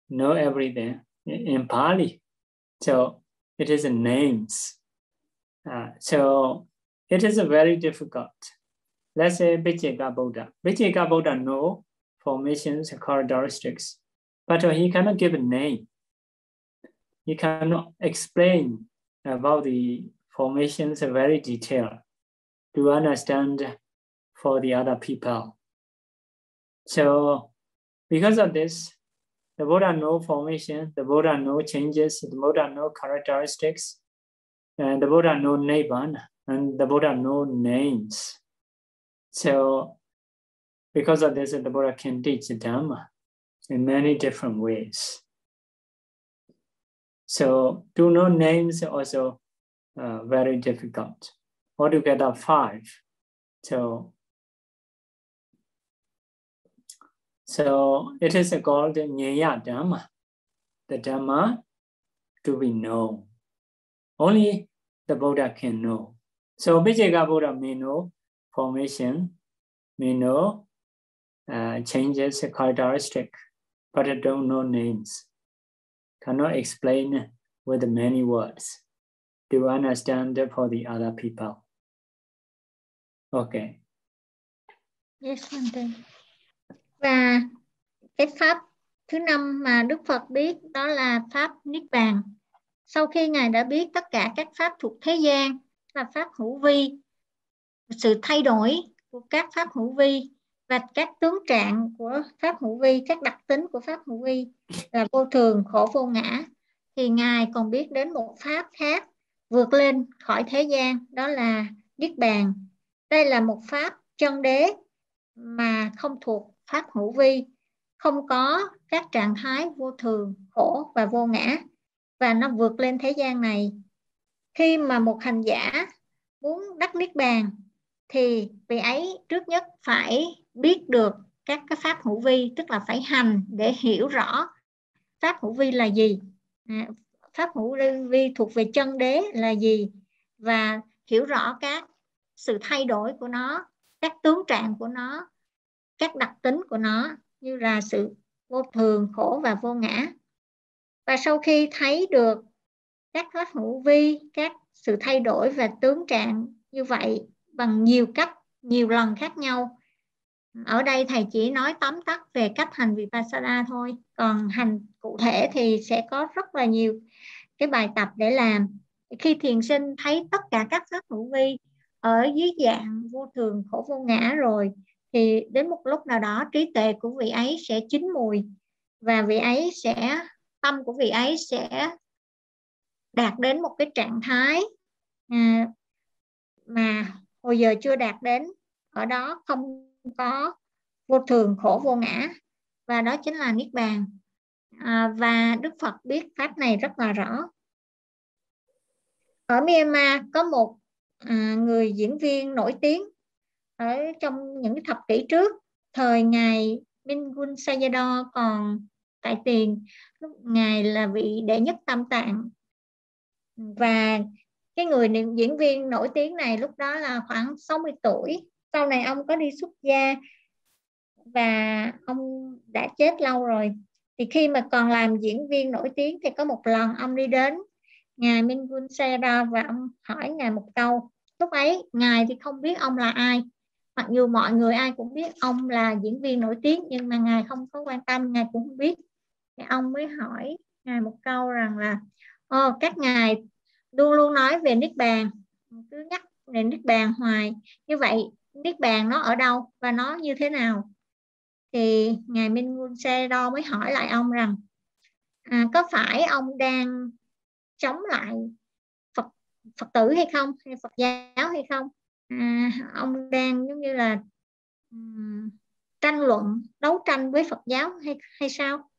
S1: know everything in Pali. So it is names. Uh, so it is very difficult. Let's say Vichika Buddha. Vichika Buddha know formations characteristics, but he cannot give a name. He cannot explain about the formations are very detailed to understand for the other people. So because of this, the Buddha know formation, the Buddha know changes, the Buddha know characteristics, and the Buddha know Nibbana, and the Buddha know names. So because of this, the Buddha can teach Dhamma in many different ways. So to know names also uh, very difficult. Altogether five. So So it is called Nyaya Dhamma, the Dhamma to be known. Only the Buddha can know. So Vijayaka Buddha may know formation, may know uh, changes, characteristic, but I don't know names. Cannot explain with many words to understand for the other people. Okay.
S2: Yes, và cái pháp thứ năm mà Đức Phật biết đó là pháp niết bàn sau khi ngài đã biết tất cả các pháp thuộc thế gian là pháp hữu vi sự thay đổi của các pháp hữu vi và các tướng trạng của pháp hữu vi các đặc tính của pháp hữu vi là vô thường khổ vô ngã thì ngài còn biết đến một pháp khác vượt lên khỏi thế gian, đó là niết bàn. Đây là một pháp chân đế mà không thuộc pháp hữu vi, không có các trạng thái vô thường, khổ và vô ngã, và nó vượt lên thế gian này. Khi mà một hành giả muốn đắc niết bàn, thì vị ấy trước nhất phải biết được các cái pháp hữu vi, tức là phải hành để hiểu rõ pháp hữu vi là gì. À, pháp hữu vi thuộc về chân đế là gì? Và hiểu rõ các sự thay đổi của nó, các tướng trạng của nó, các đặc tính của nó như là sự vô thường, khổ và vô ngã. Và sau khi thấy được các pháp hữu vi, các sự thay đổi và tướng trạng như vậy bằng nhiều cách, nhiều lần khác nhau ở đây thầy chỉ nói tóm tắt về cách hành vipassana thôi. Còn hành cụ thể thì sẽ có rất là nhiều cái bài tập để làm. Khi thiền sinh thấy tất cả các pháp hữu vi ở dưới dạng vô thường khổ vô ngã rồi thì đến một lúc nào đó trí tuệ của vị ấy sẽ chín mùi và vị ấy sẽ tâm của vị ấy sẽ đạt đến một cái trạng thái à, mà hồi giờ chưa đạt đến. Ở đó không có vô thường khổ vô ngã và đó chính là niết bàn. À, và đức phật biết pháp này rất là rõ. Ở myanmar có một à, người diễn viên nổi tiếng ở trong những thập kỷ trước thời ngài Mingun Sayadaw còn tại tiền lúc ngài là vị đệ nhất tam tạng. Và cái người diễn viên nổi tiếng này lúc đó là khoảng 60 tuổi sau này ông có đi xuất gia và ông đã chết lâu rồi thì khi mà còn làm diễn viên nổi tiếng thì có một lần ông đi đến ngài xe ra và ông hỏi ngài một câu. Lúc ấy ngài thì không biết ông là ai. Mặc dù mọi người ai cũng biết ông là diễn viên nổi tiếng nhưng mà ngài không có quan tâm ngài cũng không biết. Thì ông mới hỏi ngài một câu rằng là Ồ, các ngài luôn luôn nói về niết bàn cứ nhắc về niết bàn hoài. Như vậy niết bàn nó ở đâu và nó như thế nào? Thì ngài Minh Nguồn Xe Đo mới hỏi lại ông rằng à, có phải ông đang chống lại Phật Phật tử hay không? Hay Phật giáo hay không? À, ông đang giống như là um, tranh luận đấu tranh với Phật giáo hay hay sao?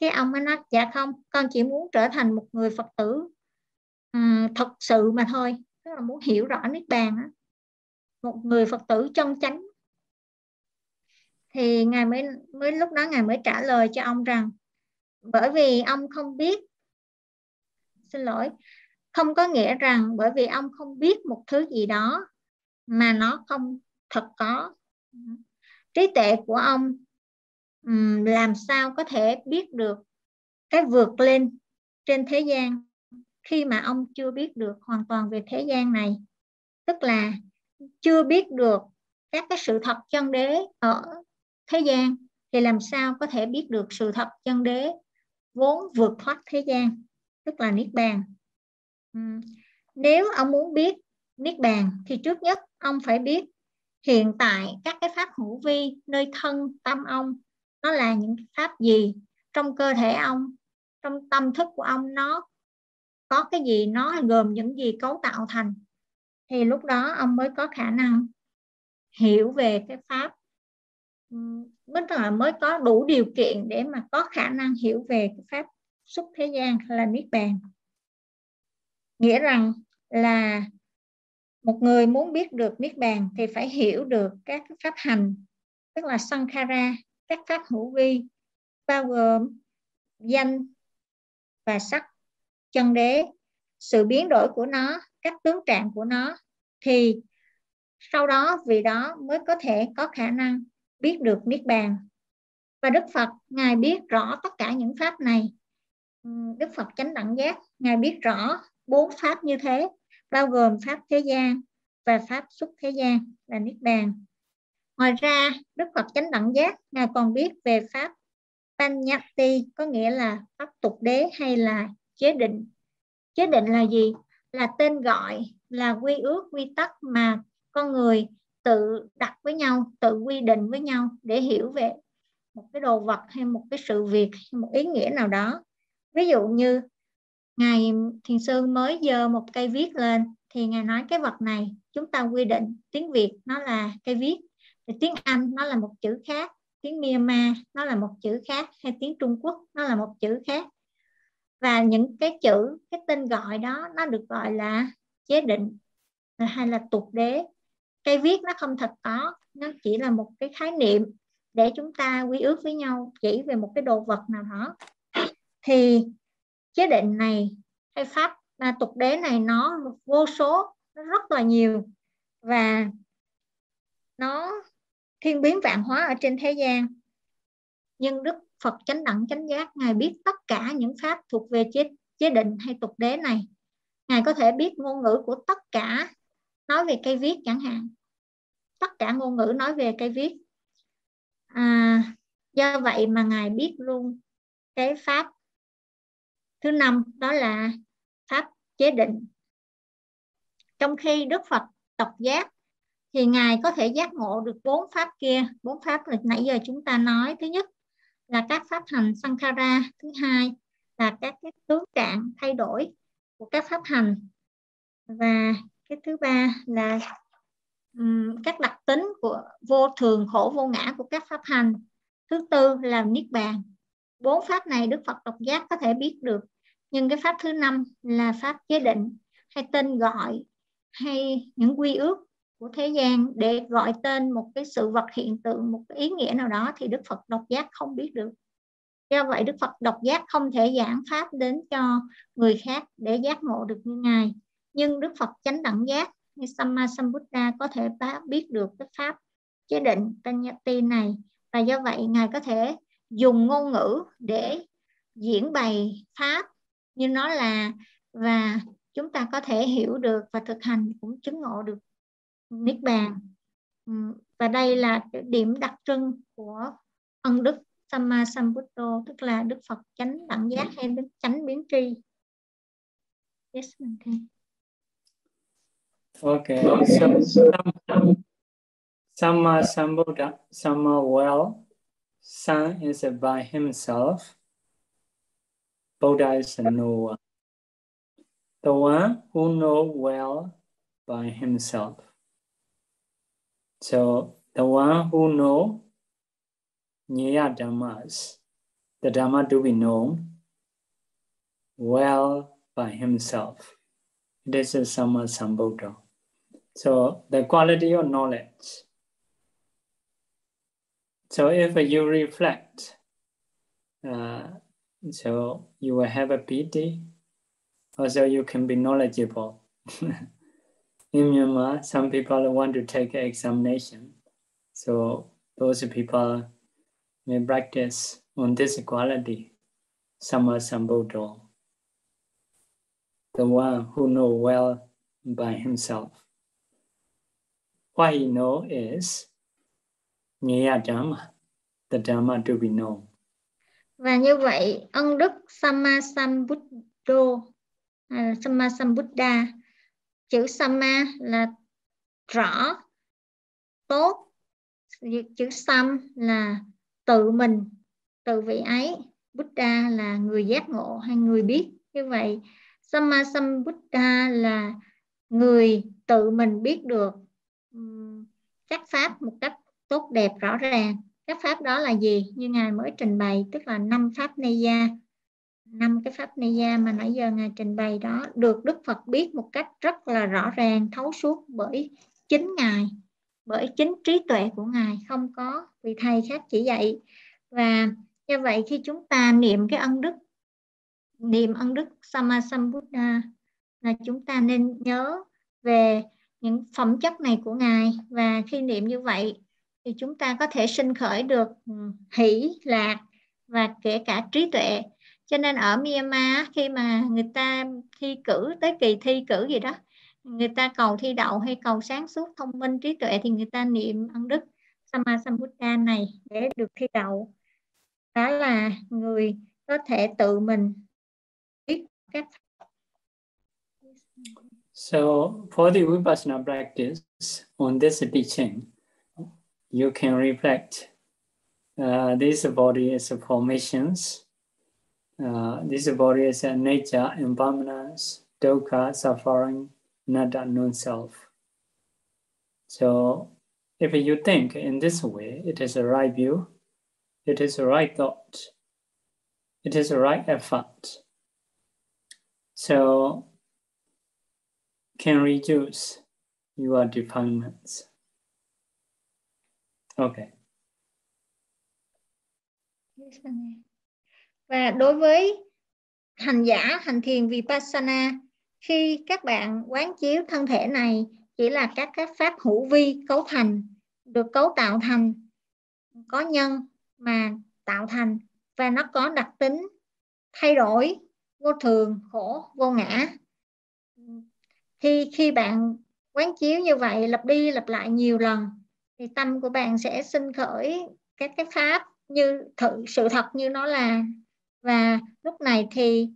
S2: Khi ông mới nói dạ không con chỉ muốn trở thành một người phật tử um, thật sự mà thôi. Tức là muốn hiểu rõ niết bàn á một người phật tử chân chánh. Thì ngài mới mới lúc đó ngài mới trả lời cho ông rằng, bởi vì ông không biết, xin lỗi, không có nghĩa rằng bởi vì ông không biết một thứ gì đó mà nó không thật có. Trí tuệ của ông làm sao có thể biết được cái vượt lên trên thế gian khi mà ông chưa biết được hoàn toàn về thế gian này? Tức là chưa biết được các cái sự thật chân đế ở thế gian, thì làm sao có thể biết được sự thật chân đế vốn vượt thoát thế gian, tức là niết bàn. Ừ. Nếu ông muốn biết niết bàn, thì trước nhất ông phải biết hiện tại các cái pháp hữu vi nơi thân tâm ông, nó là những pháp gì? Trong cơ thể ông, trong tâm thức của ông, nó có cái gì? Nó gồm những gì cấu tạo thành? Thì lúc đó ông mới có khả năng hiểu về cái pháp ừ, mới là mới có đủ điều kiện để mà có khả năng hiểu về cái pháp xuất thế gian là niết bàn. Nghĩa rằng là một người muốn biết được niết bàn thì phải hiểu được các pháp hành, tức là sankhara các pháp hữu vi, bao gồm danh và sắc, chân đế, sự biến đổi của nó các tướng trạng của nó, thì sau đó vì đó mới có thể có khả năng biết được niết bàn. Và đức phật, ngài biết rõ tất cả những pháp này. Ừ, đức phật chánh đẳng giác, ngài biết rõ bốn pháp như thế, bao gồm pháp thế gian và pháp xuất thế gian là niết bàn. Ngoài ra, đức phật chánh đẳng giác, ngài còn biết về pháp Panyati, có nghĩa là pháp tục đế hay là chế định. Chế định là gì? Là tên gọi, là quy ước, quy tắc mà con người tự đặt với nhau, tự quy định với nhau để hiểu về một cái đồ vật hay một cái sự việc hay một ý nghĩa nào đó. Ví dụ như ngài thiền sư mới dơ một cây viết lên thì ngài nói cái vật này chúng ta quy định tiếng việt nó là cây viết thì tiếng anh nó là một chữ khác, tiếng myanmar nó là một chữ khác, hay tiếng trung quốc nó là một chữ khác và những cái chữ cái tên gọi đó nó được gọi là chế định à, hay là tục đế. Cây viết nó không thật có nó chỉ là một cái khái niệm để chúng ta quy ước với nhau chỉ về một cái đồ vật nào đó. Thì chế định này hay pháp à, tục đế này nó vô số nó rất là nhiều. Và nó thiên biến vạn hóa ở trên thế gian. Nhưng đức phật chánh đẳng chánh giác. Ngài biết tất cả những pháp thuộc về chế chế định hay tục đế này. Ngài có thể biết ngôn ngữ của tất cả nói về cây viết chẳng hạn. Tất cả ngôn ngữ nói về cây viết. À, do vậy mà ngài biết luôn cái pháp thứ năm đó là pháp chế định. Trong khi đức phật độc giác thì ngài có thể giác ngộ được bốn pháp kia. Bốn pháp là nãy giờ chúng ta nói. Thứ nhất là các pháp hành sankhara thứ hai là các cái tướng trạng thay đổi của các pháp hành. Và cái thứ ba là um, các đặc tính của vô thường khổ vô ngã của các pháp hành. Thứ tư là niết bàn. Bốn pháp này đức phật độc giác có thể biết được nhưng cái pháp thứ năm là pháp chế định hay tên gọi hay những quy ước của thế gian để gọi tên một cái sự vật hiện tượng, một cái ý nghĩa nào đó thì đức phật độc giác không biết được. Do vậy đức phật độc giác không thể giảng pháp đến cho người khác để giác ngộ được như ngài. Nhưng đức phật chánh đẳng giác như Samma Sambuddha có thể biết được cái pháp chế định Tanyati này. Và do vậy ngài có thể dùng ngôn ngữ để diễn bày pháp như nó là. Và chúng ta có thể hiểu được và thực hành cũng chứng ngộ được niết bàn ừ, và đây là điểm đặc trưng của ân đức Samma Sambuddho tức là đức Phật chánh đẳng giác hay đức chánh biến tri yes okay.
S1: Okay, so Samma Sambuddha, Samma well, Sun is by himself, Buddha is a knower. The one who know well by himself. So the one who know Nyaya Dhammas the Dhamma to be known well by himself. This is Sama Sambuddha. So the quality of knowledge. So if you reflect, uh, so you will have a pity, also you can be knowledgeable. In Myanmar, some people want to take examination. So those people may practice on this quality, Sama the one who know well by himself. What he know is Nyaya Dhamma, the Dhamma to be known.
S2: Và như vậy, ân đức Sama Sambuddha, à, Sama Sambuddha, chữ Sama là rõ, tốt, chữ Sam là tự mình, tự vị ấy. Buddha là người giác ngộ hay người biết. Như vậy, Sama Sambuddha là người tự mình biết được các pháp một cách tốt đẹp rõ ràng các pháp đó là gì như ngài mới trình bày tức là năm pháp neya năm cái pháp niya mà nãy giờ ngài trình bày đó, được đức phật biết một cách rất là rõ ràng, thấu suốt bởi chính ngài, bởi chính trí tuệ của ngài, không có vị thầy khác chỉ dạy. Và như vậy khi chúng ta niệm cái ân đức, niệm ân đức samasambuddha, là chúng ta nên nhớ về những phẩm chất này của ngài. Và khi niệm như vậy thì chúng ta có thể sinh khởi được ừ, hỷ, lạc và kể cả trí tuệ cho nên ở Myanmar khi mà người ta thi cử tới kỳ thi cử gì đó người ta cầu thi đậu hay cầu sáng suốt thông minh trí tuệ thì người ta niệm ân đức Sama Sambuddha này để được thi đậu đó là người có thể tự mình biết cách
S1: So for the vipassana practice on this teaching, you can reflect uh, this body is formations. Uh, this body is a nature, impermanence, dukkha, suffering, not a non-self. So if you think in this way, it is a right view, it is a right thought, it is a right effort. So can reduce your defilements. Okay.
S2: Và đối với hành giả, hành thiền Vipassana, khi các bạn quán chiếu thân thể này chỉ là các các pháp hữu vi cấu thành, được cấu tạo thành, có nhân mà tạo thành và nó có đặc tính thay đổi, vô thường, khổ, vô ngã. Thì khi bạn quán chiếu như vậy lặp đi lặp lại nhiều lần thì tâm của bạn sẽ sinh khởi các cái pháp như thử sự thật như nó là và lúc này thì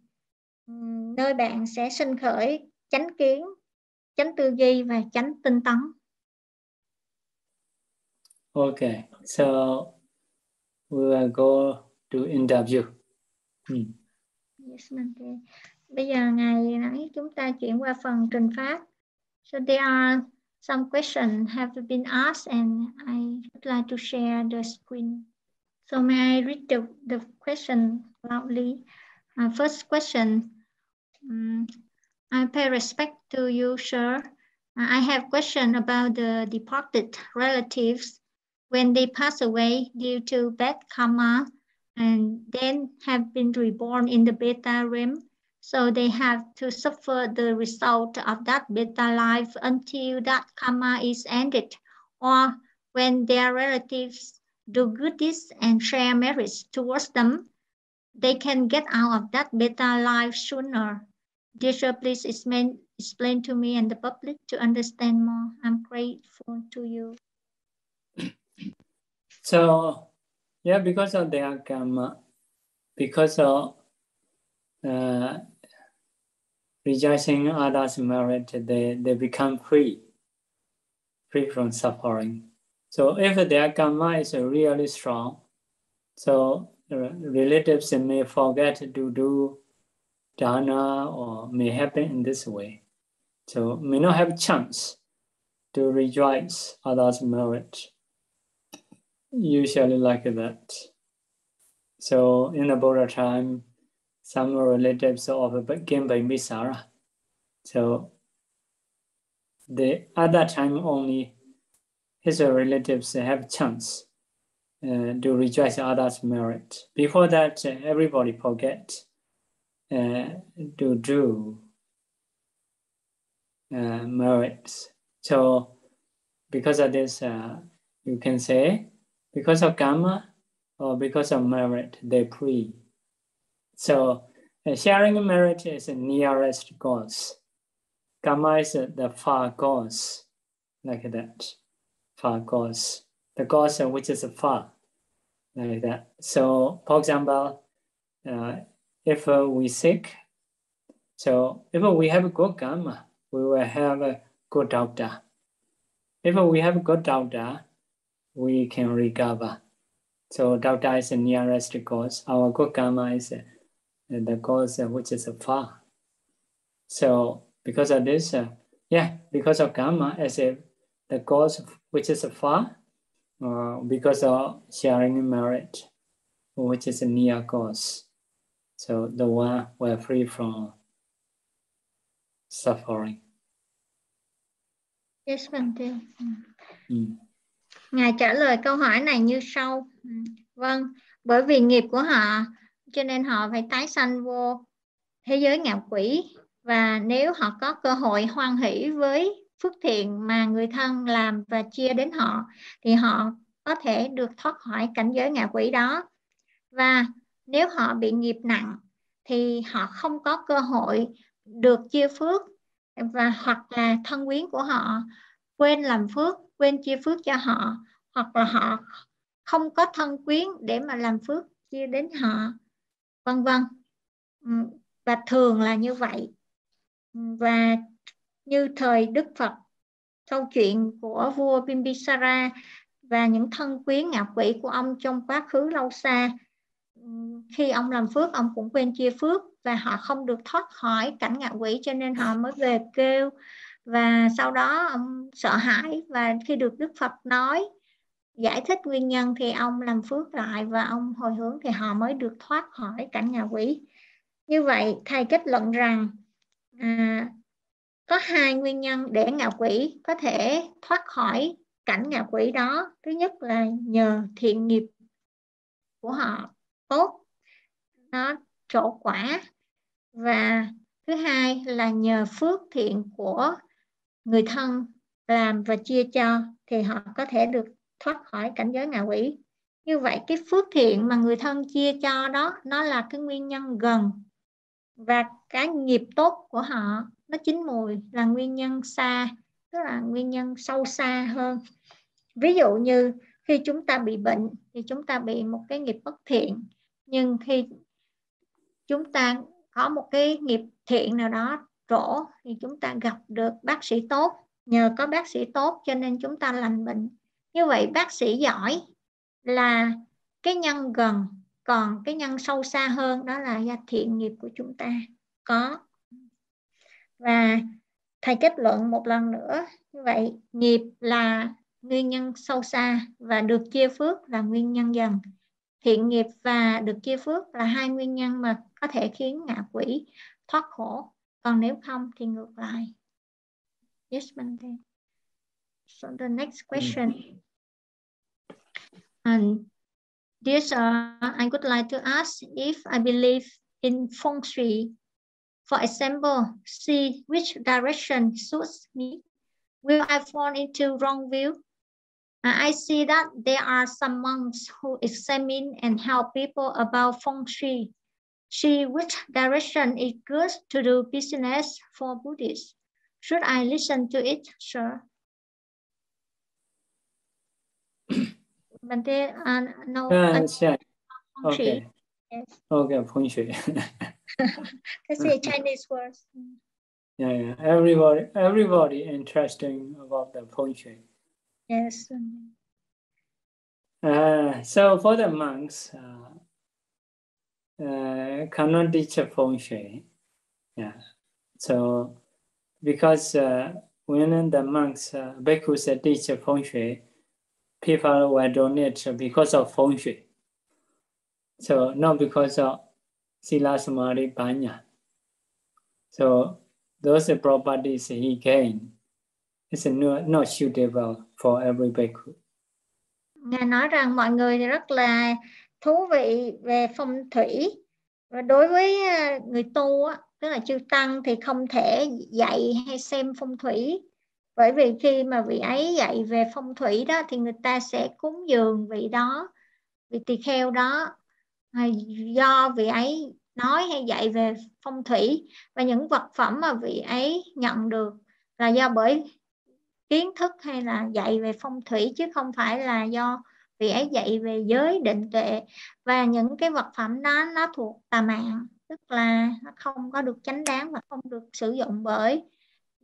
S2: nơi bạn sẽ sinh khởi chánh kiến chánh tư duy và chánh tinh tấn
S1: Okay, so we will go to interview. Hmm.
S2: Yes, Bây giờ ngày nãy chúng ta chuyển qua phần trình pháp. So there are some questions have been asked and I would like to share the screen. So may I read the, the question loudly? Uh, first question, um, I pay respect to you, sir. Uh, I have question about the departed relatives when they pass away due to bad karma and then have been reborn in the beta realm. So they have to suffer the result of that beta life until that karma is ended or when their relatives do good deeds and share merits towards them, they can get out of that beta life sooner. Sir, please explain, explain to me and the public to understand more. I'm grateful to you.
S1: So, yeah, because of their karma, because of uh, rejoicing others' merit, they, they become free, free from suffering. So if their karma is really strong, so relatives may forget to do dana or may happen in this way. So may not have chance to rejoice others' merit. Usually like that. So in the Buddha time, some relatives of Genbei Misara. So the that time only his relatives have chance to rejoice others' merit. Before that, uh, everybody forget uh, to do uh, merits. So because of this, uh, you can say because of karma or because of merit, they pray. So uh, sharing merit is the nearest cause. Karma is the far cause, like that, far cause. The cause which is far, like that. So, for example, uh, if uh, we sick, so if we have a good gamma, we will have a good doctor. If we have a good doctor, we can recover. So doctor is the nearest cause. Our good gamma is uh, the cause uh, which is far. So because of this, uh, yeah, because of gamma, as if the cause which is far, uh, because of sharing merit, which is a near cause. So the one were free from suffering.
S2: Yes, Bante. Ừ. Ngài trả lời câu hỏi này như sau. Ừ. Vâng, bởi vì nghiệp của họ cho nên họ phải tái sanh vô thế giới ngạ quỷ và nếu họ có cơ hội hoan hỷ với phước thiện mà người thân làm và chia đến họ, thì họ có thể được thoát khỏi cảnh giới ngạ quỷ đó. Và nếu họ bị nghiệp nặng, thì họ không có cơ hội được chia phước và hoặc là thân quyến của họ, quên làm phước, quên chia phước cho họ, hoặc là họ không có thân quyến để mà làm phước chia đến họ, vân vân. Ừ, và thường là như vậy. Ừ, và như thời Đức Phật. Câu chuyện của vua Bimbisara và những thân quyến ngạ quỷ của ông trong quá khứ lâu xa. Khi ông làm phước ông cũng quên chia phước và họ không được thoát khỏi cảnh ngạ quỷ cho nên họ mới về kêu. Và sau đó ông sợ hãi và khi được Đức Phật nói giải thích nguyên nhân thì ông làm phước lại và ông hồi hướng thì họ mới được thoát khỏi cảnh ngạ quỷ. Như vậy thầy kết luận rằng à, có hai nguyên nhân để ngạ quỷ có thể thoát khỏi cảnh ngạ quỷ đó. Thứ nhất là nhờ thiện nghiệp của họ tốt, nó trổ quả. Và thứ hai là nhờ phước thiện của người thân làm và chia cho thì họ có thể được thoát khỏi cảnh giới ngạ quỷ. Như vậy, cái phước thiện mà người thân chia cho đó, nó là cái nguyên nhân gần và cái nghiệp tốt của họ nó chín mùi là nguyên nhân xa, tức là nguyên nhân sâu xa hơn. Ví dụ như khi chúng ta bị bệnh thì chúng ta bị một cái nghiệp bất thiện, nhưng khi chúng ta có một cái nghiệp thiện nào đó trổ thì chúng ta gặp được bác sĩ tốt. Nhờ có bác sĩ tốt cho nên chúng ta lành bệnh. Như vậy bác sĩ giỏi là cái nhân gần, còn cái nhân sâu xa hơn đó là do thiện nghiệp của chúng ta. Có và thầy kết luận một lần nữa như vậy nghiệp là nguyên nhân sâu xa và được chia phước là nguyên nhân dần. Thiện nghiệp và được chia phước là hai nguyên nhân mà có thể khiến ngạ quỷ thoát khổ. Còn nếu không thì ngược lại. Yes Bante. so the next question. And this uh, I would like to ask if I believe in feng shui. For example, see which direction suits me. Will I fall into wrong view? I see that there are some monks who examine and help people about feng shui. See which direction is good to do business for Buddhists. Should I listen to it, sir? but there are no.
S1: Uh, yeah. Okay. Yes. Okay, feng shui.
S2: That's a Chinese word.
S1: Yeah, yeah. Everybody, everybody interesting about the feng shui.
S2: Yes.
S1: Uh, so for the monks, uh, uh, cannot teach feng shui. Yeah. So because uh, when the monks, uh, bhikkhus teach feng shui, people will donate because of feng shui. So not because of Sila Samadhi Panya. So those properties he gained is not, not suitable for every bhikkhu.
S2: Ngài nói rằng mọi người rất là thú vị về phong thủy và đối với ờ, người tu á, tức là chư tăng thì không thể dạy hay xem phong thủy bởi vì khi mà vị ấy dạy về phong thủy đó thì người ta sẽ cúng dường vị đó vị tỳ kheo đó do vị ấy nói hay dạy về phong thủy và những vật phẩm mà vị ấy nhận được là do bởi kiến thức hay là dạy về phong thủy chứ không phải là do vị ấy dạy về giới định tuệ. Và những cái vật phẩm đó nó thuộc tà mạng, tức là nó không có được chánh đáng và không được sử dụng bởi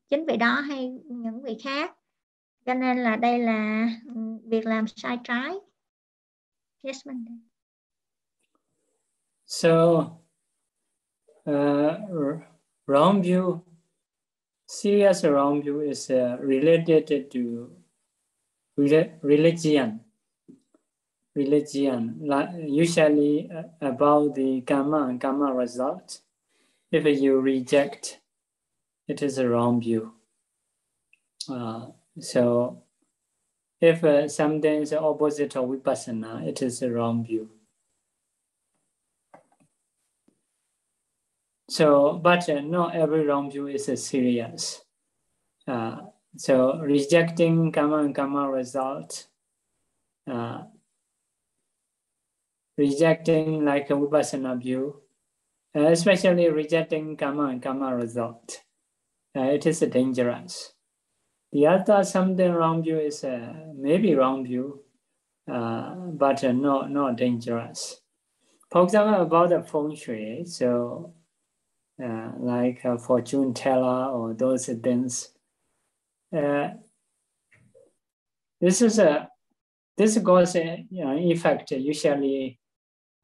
S2: chính vị đó hay những vị khác. Cho nên là đây là ừ, việc làm sai trái. Yes mình
S1: so uh, wrong view serious wrong view is uh, related to religion religion like usually uh, about the karma and karma result if you reject it is a wrong view. Uh, so if uh, something is opposite of vipassana, it is a wrong view. So, but uh, not every wrong view is uh, serious. Uh, so rejecting karma and karma result, uh, rejecting like a vipassana view, uh, especially rejecting karma and karma result uh, it is dangerous. The other something wrong view is uh, maybe wrong view, uh, but uh, not, not dangerous. For example, about the feng shui, so uh, like a fortune teller or those things, uh, this is a this cause you know, effect usually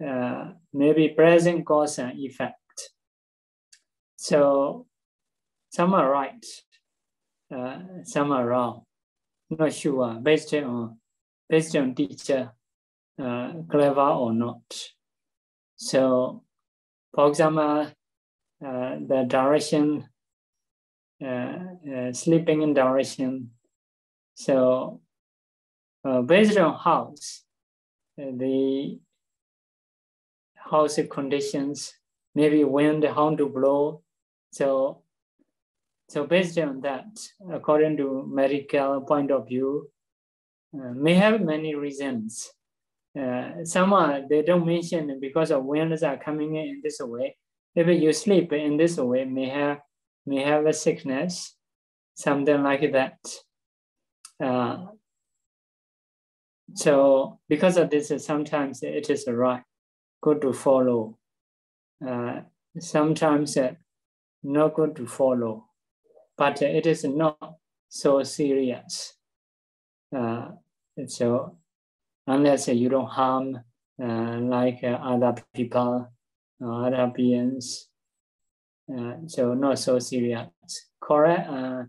S1: uh, maybe present cause and effect. So some are right, uh, some are wrong. Not sure based on based on teacher, uh, clever or not. So, for example, uh, the direction, uh, uh, sleeping in direction. So, based on house, the house conditions, maybe wind, how to blow. So so based on that, according to medical point of view, uh, may have many reasons. Uh, some are, they don't mention because of winds are coming in, in this way. If you sleep in this way, may have may have a sickness, something like that. Uh, so because of this, sometimes it is right, good to follow. Uh, sometimes uh, not good to follow but it is not so serious. Uh, so unless you don't harm uh, like uh, other people, or other beings, uh, so not so serious. Correct, uh,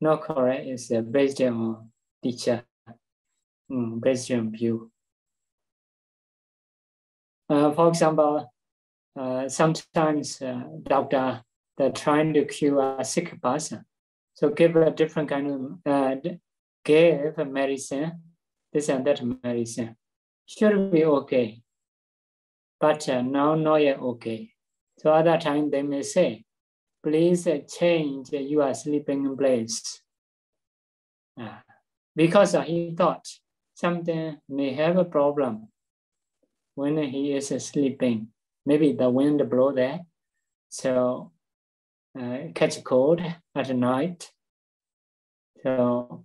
S1: not correct is uh, based on teacher, mm, based on view. Uh, for example, uh, sometimes uh, doctor they're trying to cure a sick person. So give a different kind of, uh, give a medicine, this and that medicine. Should be okay. But uh, now not yet okay. So other time they may say, please uh, change uh, your sleeping place. Uh, because uh, he thought something may have a problem when he is uh, sleeping. Maybe the wind blow there. So uh, catch cold at night. So,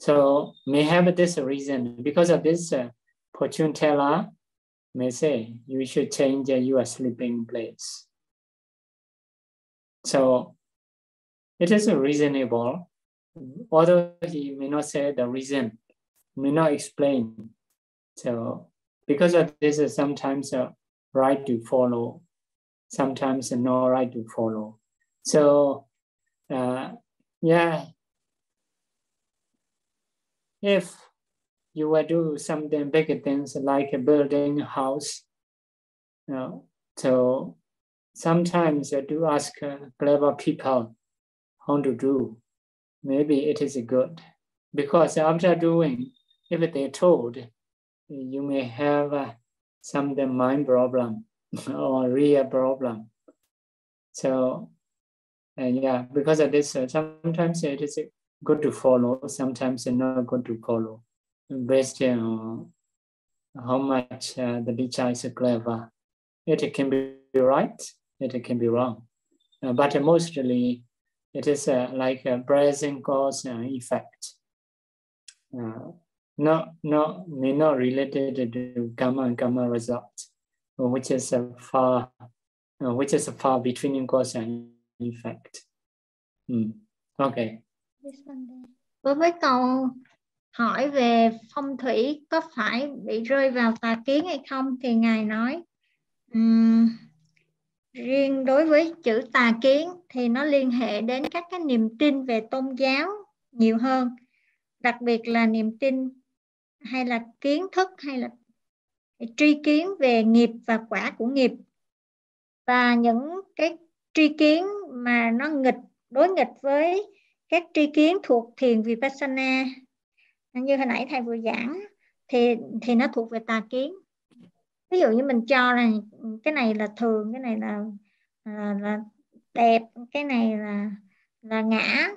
S1: so may have this reason because of this uh, fortune teller may say you should change uh, your sleeping place. So it is reasonable, although he may not say the reason, may not explain. So because of this, is sometimes a right to follow sometimes no right to follow. So, uh, yeah, if you will do something big things like building a house. You know, so sometimes you do ask uh, clever people how to do. Maybe it is good because after doing, if they told, you may have uh, some mind problem or real problem. So, and yeah, because of this, uh, sometimes it is good to follow, sometimes it's not good to follow, based on how much uh, the teacher is clever. It can be right, it can be wrong, uh, but mostly it is uh, like a present cause and effect. Uh, not, not, may not related to gamma and gamma result, which is a far, uh, which is a far between cause and effect. Mm. Okay.
S2: Với câu hỏi về phong thủy có phải bị rơi vào tà kiến hay không thì ngài nói um, riêng đối với chữ tà kiến thì nó liên hệ đến các cái niềm tin về tôn giáo nhiều hơn đặc biệt là niềm tin hay là kiến thức hay là tri kiến về nghiệp và quả của nghiệp. Và những cái tri kiến mà nó nghịch đối nghịch với các tri kiến thuộc thiền vipassana như hồi nãy thầy vừa giảng thì thì nó thuộc về tà kiến. Ví dụ như mình cho là cái này là thường cái này là là, là đẹp cái này là là ngã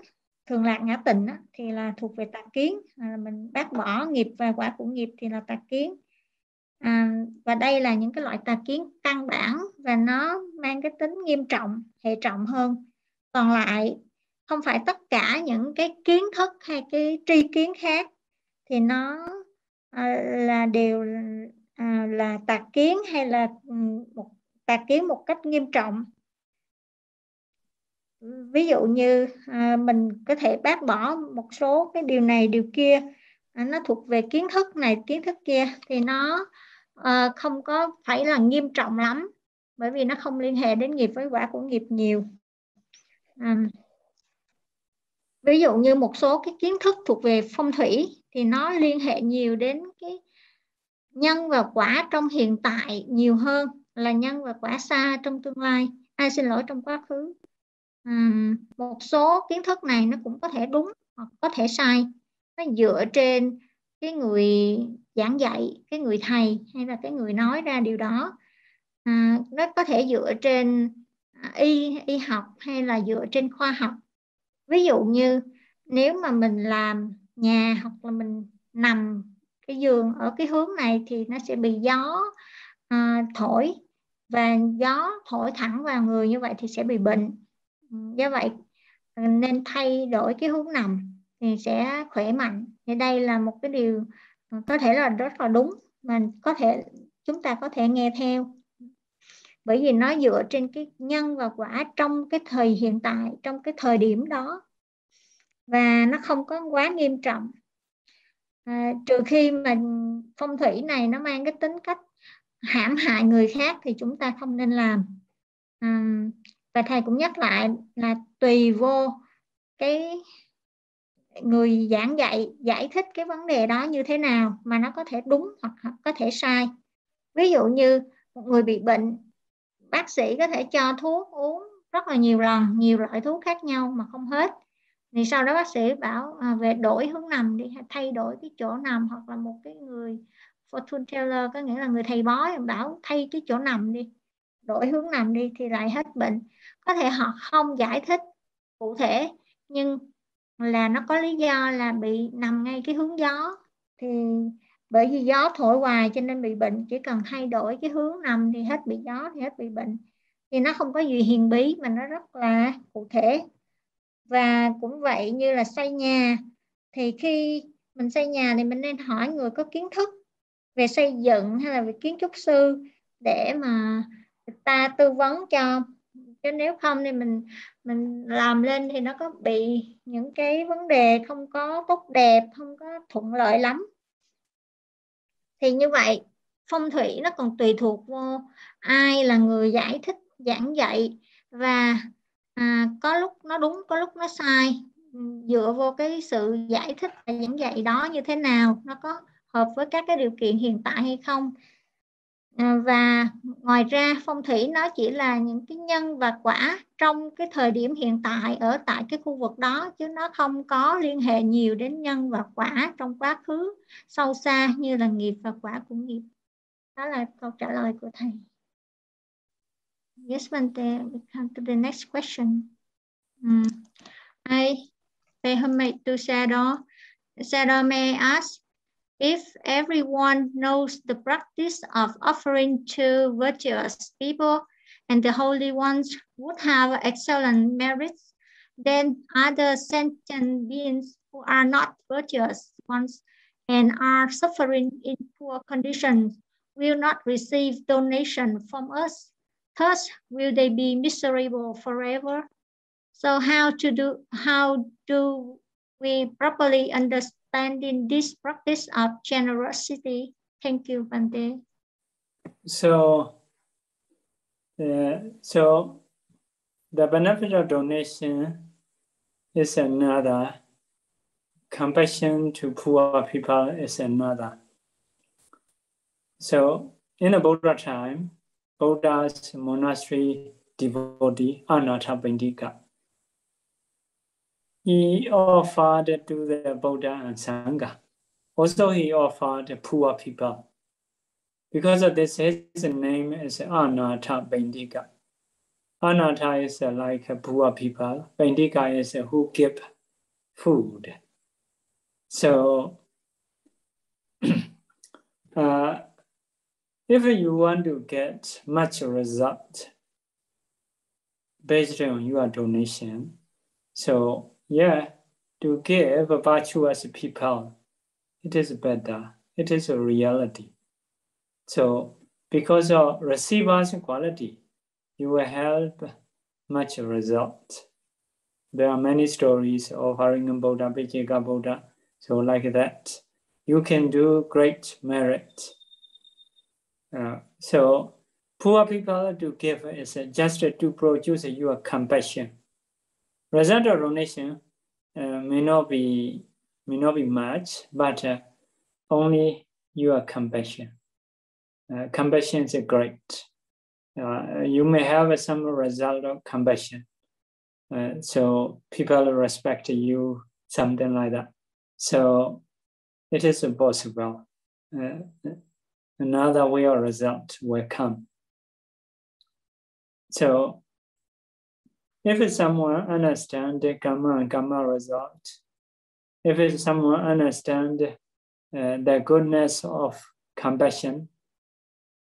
S2: thường lạc ngã tịnh đó, thì là thuộc về tà kiến. À, mình bác bỏ nghiệp và quả của nghiệp thì là tà kiến. À, và đây là những cái loại tà kiến căn bản và nó mang cái tính nghiêm trọng hệ trọng hơn. Còn lại không phải tất cả những cái kiến thức hay cái tri kiến khác thì nó à, là đều à, là tà kiến hay là ừ, một tà kiến một cách nghiêm trọng? Ví dụ như à, mình có thể bác bỏ một số cái điều này điều kia à, nó thuộc về kiến thức này kiến thức kia thì nó à, không có phải là nghiêm trọng lắm bởi vì nó không liên hệ đến nghiệp với quả của nghiệp nhiều. À, ví dụ như một số cái kiến thức thuộc về phong thủy thì nó liên hệ nhiều đến cái nhân và quả trong hiện tại nhiều hơn là nhân và quả xa trong tương lai. Ai xin lỗi trong quá khứ? À, một số kiến thức này nó cũng có thể đúng hoặc có thể sai. Nó dựa trên cái người giảng dạy cái người thầy hay là cái người nói ra điều đó. À, nó có thể dựa trên à, y y học hay là dựa trên khoa học. Ví dụ như nếu mà mình làm nhà hoặc là mình nằm cái giường ở cái hướng này thì nó sẽ bị gió à, thổi và gió thổi thẳng vào người như vậy thì sẽ bị bệnh. Ừ, do vậy à, nên thay đổi cái hướng nằm thì sẽ khỏe mạnh. Thì đây là một cái điều à, có thể là rất là đúng mà có thể chúng ta có thể nghe theo. Bởi vì nó dựa trên cái nhân và quả trong cái thời hiện tại trong cái thời điểm đó và nó không có quá nghiêm trọng. À, trừ khi mà phong thủy này nó mang cái tính cách hãm hại người khác thì chúng ta không nên làm. À, và thầy cũng nhắc lại là tùy vô cái người giảng dạy giải thích cái vấn đề đó như thế nào mà nó có thể đúng hoặc có thể sai. Ví dụ như một người bị bệnh bác sĩ có thể cho thuốc uống rất là nhiều lần nhiều loại thuốc khác nhau mà không hết thì sau đó bác sĩ bảo à, về đổi hướng nằm đi thay đổi cái chỗ nằm hoặc là một cái người fortune teller có nghĩa là người thầy bói bảo thay cái chỗ nằm đi đổi hướng nằm đi thì lại hết bệnh. Có thể họ không giải thích cụ thể nhưng là nó có lý do là bị nằm ngay cái hướng gió. Thì bởi vì gió thổi hoài cho nên bị bệnh chỉ cần thay đổi cái hướng nằm thì hết bị gió thì hết bị bệnh. Thì nó không có gì hiền bí mà nó rất là cụ thể và cũng vậy như là xây nhà, thì khi mình xây nhà thì mình nên hỏi người có kiến thức về xây dựng hay là về kiến trúc sư để mà ta tư vấn cho. Chứ nếu không thì mình mình làm lên thì nó có bị những cái vấn đề không có tốt đẹp, không có thuận lợi lắm. Thì như vậy, phong thủy nó còn tùy thuộc vô ai là người giải thích, giảng dạy. Và à, có lúc nó đúng có lúc nó sai. Ừ, dựa vô cái sự giải thích và giảng dạy đó như thế nào nó có hợp với các cái điều kiện hiện tại hay không. À, và ngoài ra phong thủy nó chỉ là những cái nhân và quả trong cái thời điểm hiện tại ở tại cái khu vực đó chứ nó không có liên hệ nhiều đến nhân và quả trong quá khứ sâu xa như là nghiệp và quả của nghiệp. Đó là câu trả lời của thầy. Yes Bante we come to the next question. Um, I Pehmet to Shadow Shadow may ask If everyone knows the practice of offering to virtuous people and the holy ones would have excellent merits, then other sentient beings who are not virtuous ones and are suffering in poor conditions will not receive donation from us. Thus, will they be miserable forever? So how to do how do we properly understand understanding this practice of generosity. Thank you, Bante.
S1: So, uh, so the benefit of donation is another. Compassion to poor people is another. So, in the Buddha time, Buddha's monastery devotee Anatha Pandika he offered to the Buddha and Sangha. Also, he offered poor people. Because of this, his name is Anata Bandika. Anata is like poor people. Bandika is who give food. So, uh, if you want to get much result based on your donation, so yeah, to give virtuous people, it is better. It is a reality. So because of receiver's quality, you will help much result. There are many stories of Haringan Buddha, Vijayaka Buddha. So like that, you can do great merit. Uh, so poor people to give is just to produce your compassion. Result of donation uh, may not be may not be much, but uh, only your compassion. Uh, compassion is great. Uh, you may have some result of compassion. Uh, so people respect you, something like that. So it is possible. Uh, Another real result will come. So if someone understand the karma and karma result, if someone understand uh, the goodness of compassion,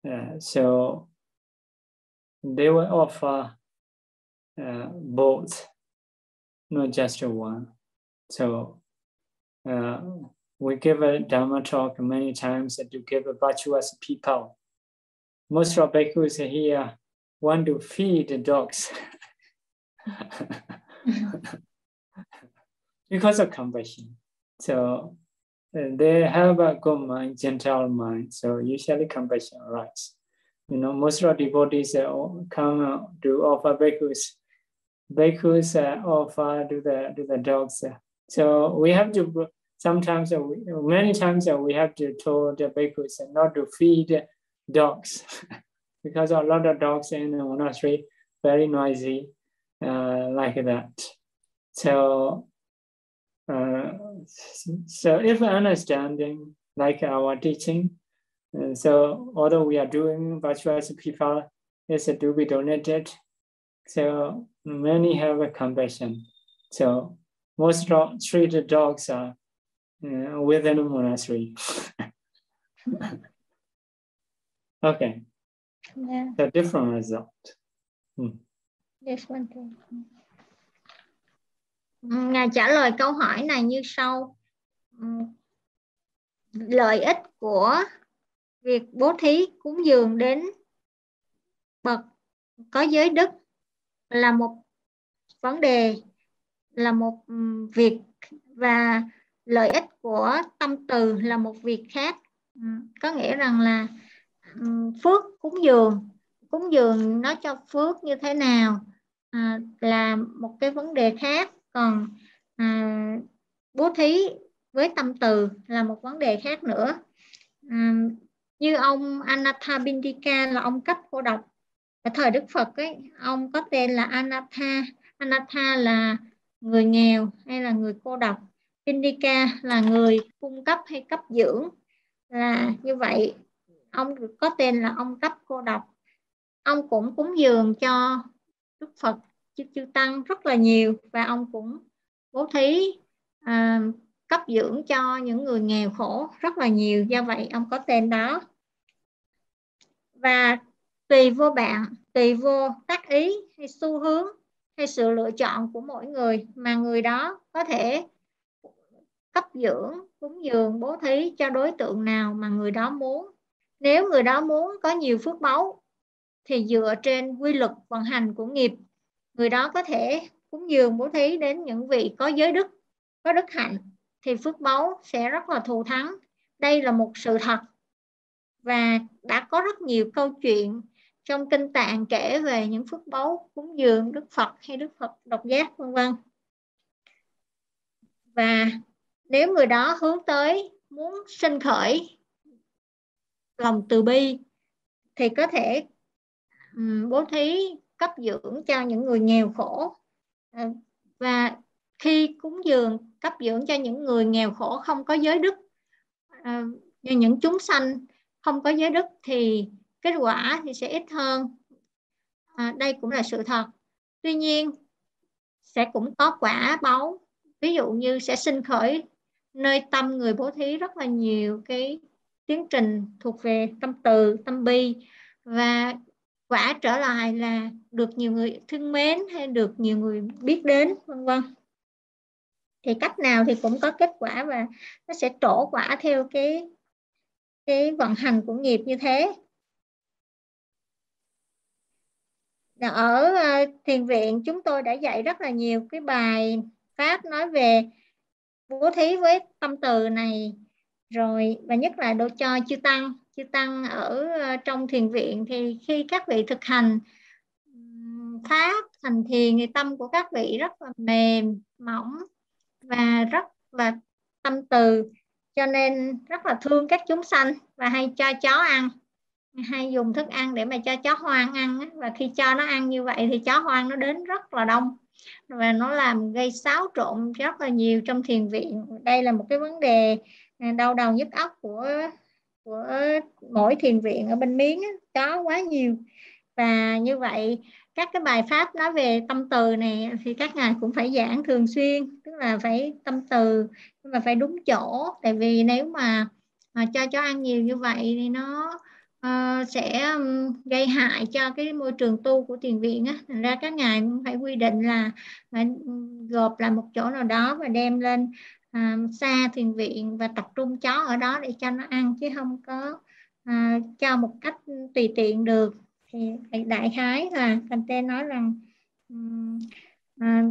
S1: uh, so they will offer uh, both, not just one. So uh, we give a Dharma talk many times to give a virtuous people. Most of bhikkhus here want to feed the dogs. because of compassion. So uh, they have a good mind, gentle mind. So usually compassion arises. You know, most of the devotees uh, come to offer bhikkhus. Bhikkhus uh, offer to the to the dogs. So we have to sometimes, uh, many times, we have to tell the bhikkhus not to feed dogs because a lot of dogs in the monastery very noisy uh, like that. So, uh, so if understanding like our teaching, uh, so although we are doing virtuous people is to be donated, so many have a compassion. So most street dogs are uh, within a monastery. okay. Yeah. A different result. Hmm.
S2: Yes, Ngài trả lời câu hỏi này như sau. Lợi ích của việc bố thí cúng dường đến bậc có giới đức là một vấn đề là một việc và lợi ích của tâm từ là một việc khác. Ừ, có nghĩa rằng là ừ, phước cúng dường. Cúng dường nó cho phước như thế nào à, là một cái vấn đề khác. Còn à, bố thí với tâm từ là một vấn đề khác nữa. À, như ông Anatha Bindika là ông cấp cô độc. Ở thời Đức Phật ấy ông có tên là Anatha. Anatha là người nghèo hay là người cô độc? Bindika là người cung cấp hay cấp dưỡng. Là như vậy ông có tên là ông cấp cô độc. Ông cũng cúng dường cho Đức Phật chư, chư tăng rất là nhiều và ông cũng bố thí à, cấp dưỡng cho những người nghèo khổ rất là nhiều. Do vậy ông có tên đó. Và tùy vô bạn tùy vô tác ý hay xu hướng hay sự lựa chọn của mỗi người mà người đó có thể cấp dưỡng, cúng dường, bố thí cho đối tượng nào mà người đó muốn. Nếu người đó muốn có nhiều phước báu, thì dựa trên quy luật vận hành của nghiệp, người đó có thể cúng dường, bố thí đến những vị có giới đức, có đức hạnh, thì phước báu sẽ rất là thù thắng. Đây là một sự thật. Và đã có rất nhiều câu chuyện trong kinh tạng kể về những phước báu cúng dường đức phật hay đức phật độc giác, vân vân. Và nếu người đó hướng tới muốn sinh khởi lòng từ bi thì có thể um, bố thí cấp dưỡng cho những người nghèo khổ. À, và khi cúng dường cấp dưỡng cho những người nghèo khổ không có giới đức à, như những chúng sanh không có giới đức thì kết quả thì sẽ ít hơn. À, đây cũng là sự thật. Tuy nhiên sẽ cũng có quả báu ví dụ như sẽ sinh khởi nơi tâm người bố thí rất là nhiều cái tiến trình thuộc về tâm từ, tâm bi. Và quả trở lại là được nhiều người thương mến hay được nhiều người biết đến, vân vân. Thì cách nào thì cũng có kết quả và nó sẽ trổ quả theo cái cái vận hành của nghiệp như thế. Ở ờ, thiền viện chúng tôi đã dạy rất là nhiều cái bài pháp nói về bố thí với tâm từ này. Rồi, và nhất là độ cho chư tăng. Chư tăng ở ờ, trong thiền viện thì khi các vị thực hành pháp thành thiền thì tâm của các vị rất là mềm, mỏng và rất là tâm từ. Cho nên rất là thương các chúng sanh và hay cho chó ăn. Hay dùng thức ăn để mà cho chó hoang ăn và khi cho nó ăn như vậy thì chó hoang nó đến rất là đông và nó làm gây xáo trộn rất là nhiều trong thiền viện. Đây là một cái vấn đề à, đau đầu nhức óc của của mỗi thiền viện ở bên miến có quá nhiều. Và như vậy các cái bài pháp nói về tâm từ này thì các ngài cũng phải giảng thường xuyên tức là phải tâm từ nhưng mà phải đúng chỗ. Tại vì nếu mà, mà cho chó ăn nhiều như vậy thì nó uh, sẽ gây hại cho cái môi trường tu của thiền viện á. Thành ra các ngài cũng phải quy định là phải gộp lại một chỗ nào đó và đem lên uh, xa thiền viện và tập trung chó ở đó để cho nó ăn chứ không có uh, cho một cách tùy tiện được. Thì đại khái là Kante nói rằng um, à,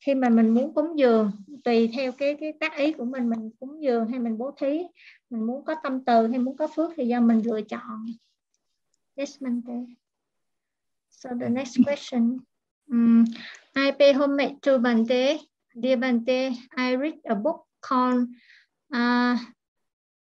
S2: khi mà mình muốn cúng dường tùy theo cái cái tác ý của mình mình cúng dường hay mình bố thí mình muốn có tâm từ hay muốn có phước thì do mình lựa chọn yes Mante so the next question um, I pay homage to Bante dear Bante I read a book called uh,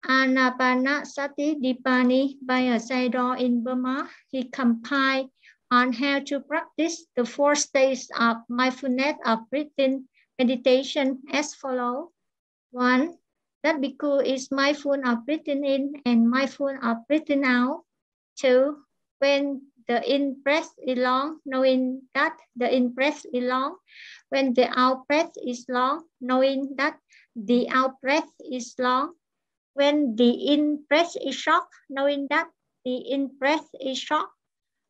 S2: Anapanasati Dipani by a Sayadaw in Burma. He compiled on how to practice the four stages of mindfulness of breathing meditation as follows. One, that bhikkhu is mindful of breathing in and mindful of breathing out. Two, when the in breath is long, knowing that the in breath is long. When the out breath is long, knowing that the out breath is long. When the in breath is short, knowing that the in breath is short.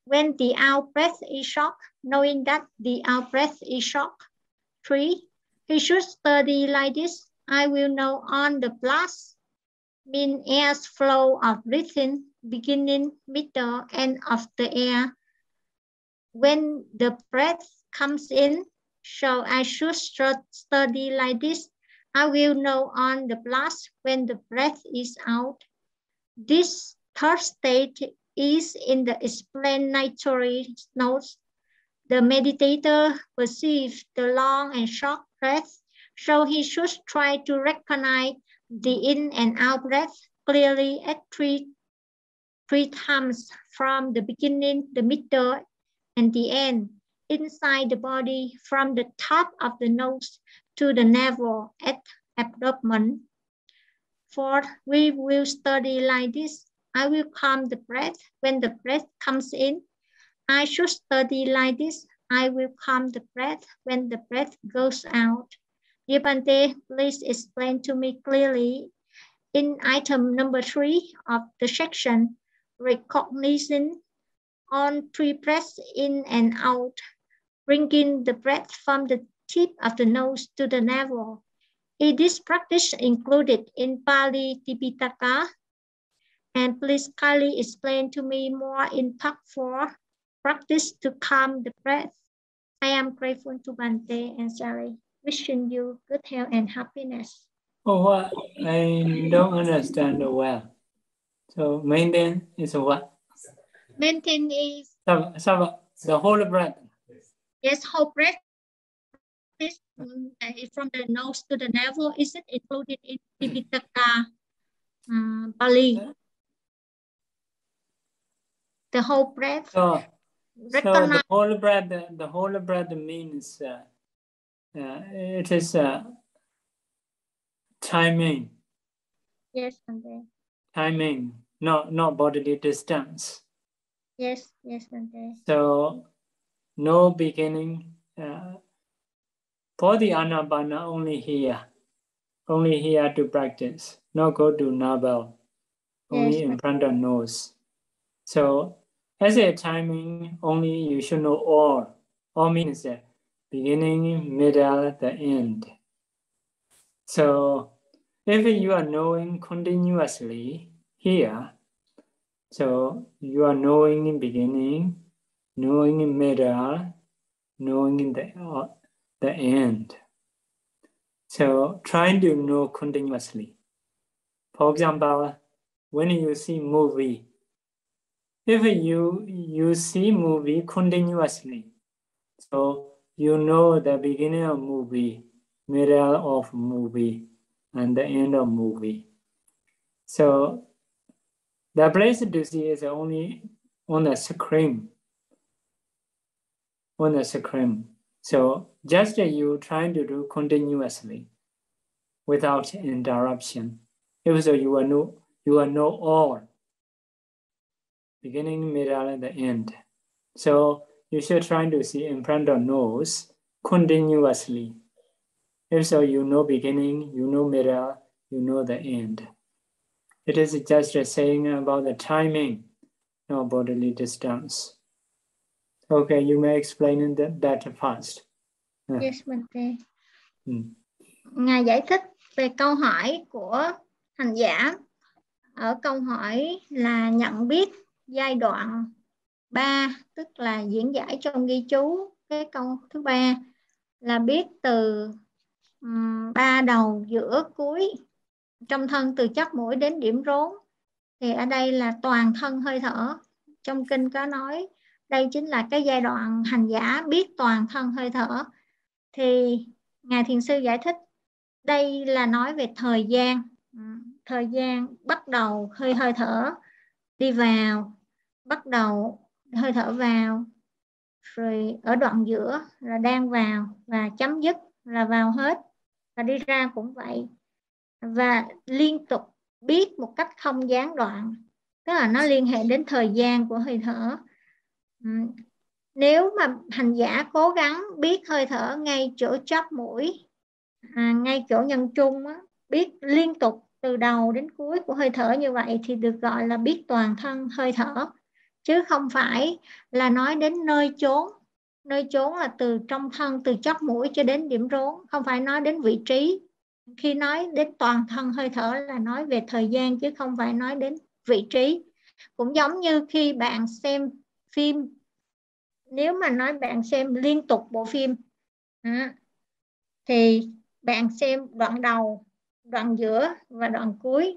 S2: When the out breath is short, knowing that the out breath is short. Three, he should study like this. I will know on the plus, mean air's flow of breathing, beginning, middle, end of the air. When the breath comes in, so I should study like this. I will know on the plus when the breath is out. This third state is in the explanatory notes. The meditator perceives the long and short breath, so he should try to recognize the in and out breath clearly at three, three times from the beginning, the middle, and the end inside the body from the top of the nose to the navel at abdomen. Fourth, we will study like this. I will calm the breath when the breath comes in. I should study like this. I will calm the breath when the breath goes out. Bante, please explain to me clearly in item number three of the section, recognition on breaths in and out, bringing the breath from the tip of the nose to the navel. Is this practice included in Pali Tipitaka? And please kindly explain to me more in part four, practice to calm the breath. I am grateful to Bante and Sally, wishing you good health and happiness.
S1: Oh, what? I don't understand well. So maintain is what?
S2: Maintain is
S1: So, so the whole breath.
S2: yes, whole breath. Uh, from the nose to the navel. Is it included in Tipitaka uh, Bali? The whole breath.
S1: So, so the whole breath, the whole breath means uh, uh, it is uh, timing,
S2: yes, Bante.
S1: timing, not not bodily distance.
S2: Yes, yes, Bante.
S1: So no beginning. Uh, for the anapana, only here, only here to practice. No go to navel, only
S2: Yes,
S1: in front of nose. So as a timing, only you should know all. All means the beginning, middle, the end. So if you are knowing continuously here, so you are knowing in beginning, knowing in middle, knowing in the, uh, the end. So trying to know continuously. For example, when you see movie, if you you see movie continuously, so you know the beginning of movie, middle of movie, and the end of movie. So the place to see is only on the screen. On the screen. So just you trying to do continuously without interruption. If so, you will know you will know all. Beginning, middle, and the end. So you should try to see in front of nose continuously. If so, you know beginning, you know middle, you know the end. It is just a saying about the timing, no bodily distance. Okay, you may explain that, that first.
S2: Yes, Bante.
S1: Ừ.
S2: Ngài giải thích về câu hỏi của hành giả. Ở câu hỏi là nhận biết giai đoạn 3, tức là diễn giải trong ghi chú. Cái câu thứ ba là biết từ um, ba đầu giữa cuối trong thân từ chóp mũi đến điểm rốn. Thì ở đây là toàn thân hơi thở. Trong kinh có nói đây chính là cái giai đoạn hành giả biết toàn thân hơi thở. Thì Ngài Thiền Sư giải thích đây là nói về thời gian. Thời gian bắt đầu hơi hơi thở đi vào, bắt đầu hơi thở vào, rồi ở đoạn giữa là đang vào và chấm dứt là vào hết và đi ra cũng vậy. Và liên tục biết một cách không gián đoạn tức là nó liên hệ đến thời gian của hơi thở. Nếu mà hành giả cố gắng biết hơi thở ngay chỗ chóp mũi à, ngay chỗ nhân trung á, biết liên tục từ đầu đến cuối của hơi thở như vậy thì được gọi là biết toàn thân hơi thở chứ không phải là nói đến nơi chốn. Nơi chốn là từ trong thân, từ chóp mũi cho đến điểm rốn. Không phải nói đến vị trí. Khi nói đến toàn thân hơi thở là nói về thời gian, chứ không phải nói đến vị trí. Cũng giống như khi bạn xem phim. Nếu mà nói bạn xem liên tục bộ phim thì bạn xem đoạn đầu, đoạn giữa và đoạn cuối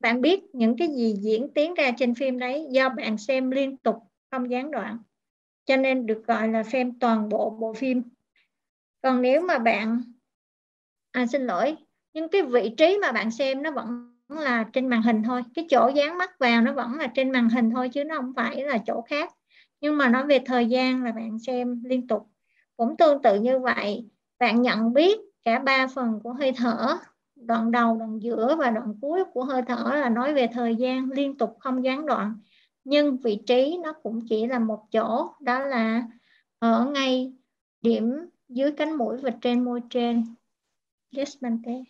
S2: bạn biết những cái gì diễn tiến ra trên phim đấy do bạn xem liên tục, không gián đoạn, cho nên được gọi là xem toàn bộ bộ phim. Còn nếu mà bạn à xin lỗi, nhưng cái vị trí mà bạn xem nó vẫn là trên màn hình thôi, cái chỗ dán mắt vào nó vẫn là trên màn hình thôi, chứ nó không phải là chỗ khác. Nhưng mà nói về thời gian là bạn xem liên tục. Cũng tương tự như vậy, bạn nhận biết cả ba phần của hơi thở đoạn đầu đoạn giữa và đoạn cuối của hơi thở là nói về thời gian liên tục không gián đoạn. Nhưng vị trí nó cũng chỉ là một chỗ đó là ở ngay điểm dưới cánh mũi và trên môi trên. Yes Bante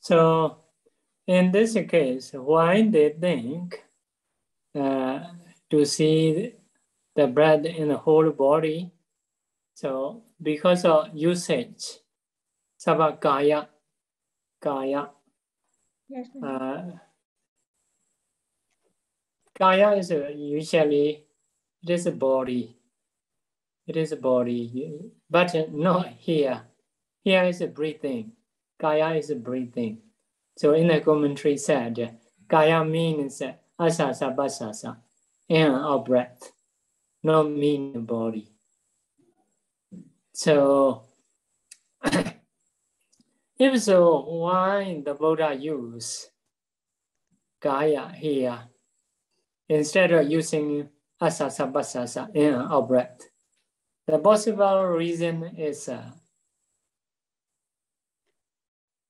S1: so in this case why they think uh, to see the breath in the whole body? So because of usage sabakaya kaya
S2: yes,
S1: uh, Kaya is a, usually it is a body. It is a body, but not here. Here is a breathing. Kaya is a breathing. So in the commentary said, Kaya means asasa basasa, in out breath, not mean body. So if so, why the Buddha use Gaya here? instead of using asasa basasa in our breath. The possible reason is uh,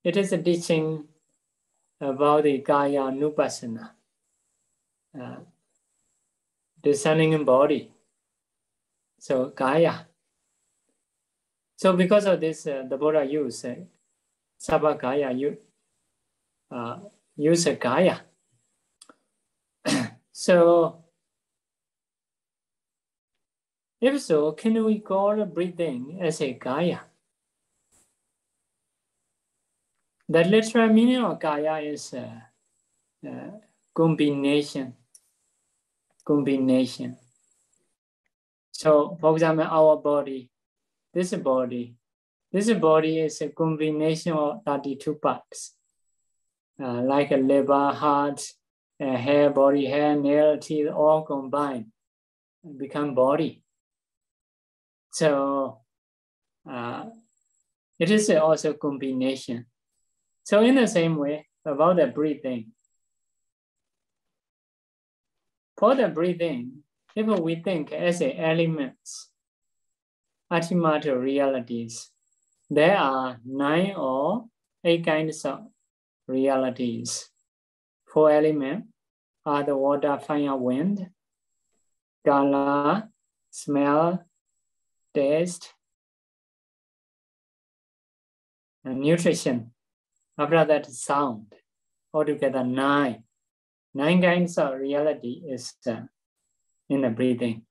S1: it is a teaching about the Gaya Nupassana, uh, discerning body. So Gaya. So because of this, uh, the Buddha used uh, Sabakaya, you, uh, use Kaya so, if so, can we call breathing as a kaya? The literal meaning of kaya is a, a combination. Combination. So, for example, our body, this body, this body is a combination of 32 parts, uh, like a liver, heart, uh, hair, body, hair, nail, teeth, all combined become body. So uh, it is also combination. So in the same way, about the breathing. For the breathing, if we think as a elements, ultimate realities, there are nine or eight kinds of realities. Four elements are the water, fire, wind, color, smell, taste, and nutrition. After that, sound. Altogether, nine. Nine kinds of reality is uh, in the breathing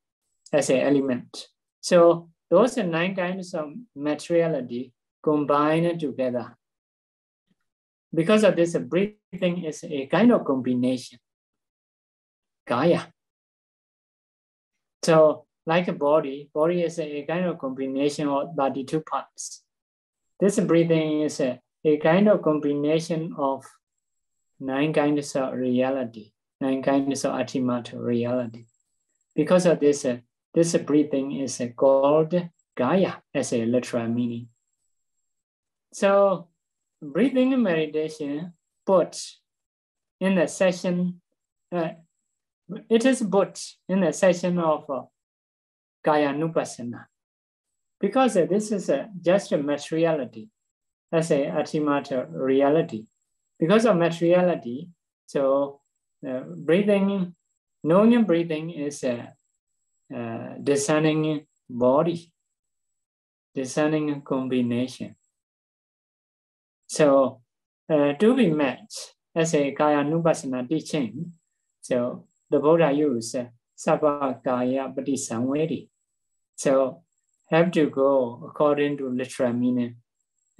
S1: as an element. So those nine kinds of materiality combined together. Because of this, breathing is a kind of combination Gaia. So like a body, body is a kind of combination of 32 parts. This breathing is a, a kind of combination of nine kinds of reality, nine kinds of ultimate reality. Because of this, this breathing is called Gaia as a literal meaning. So breathing meditation put in the session, uh, it is put in the session of uh, Kaya Nupassana. Because uh, this is uh, just a materiality, as a ultimate reality. Because of materiality, so uh, breathing, knowing breathing is a uh, discerning body, discerning combination. So uh, to be met as a Kaya Nupassana teaching, so the Buddha used Sabakaya Patisamvedi. So have to go according to literal meaning.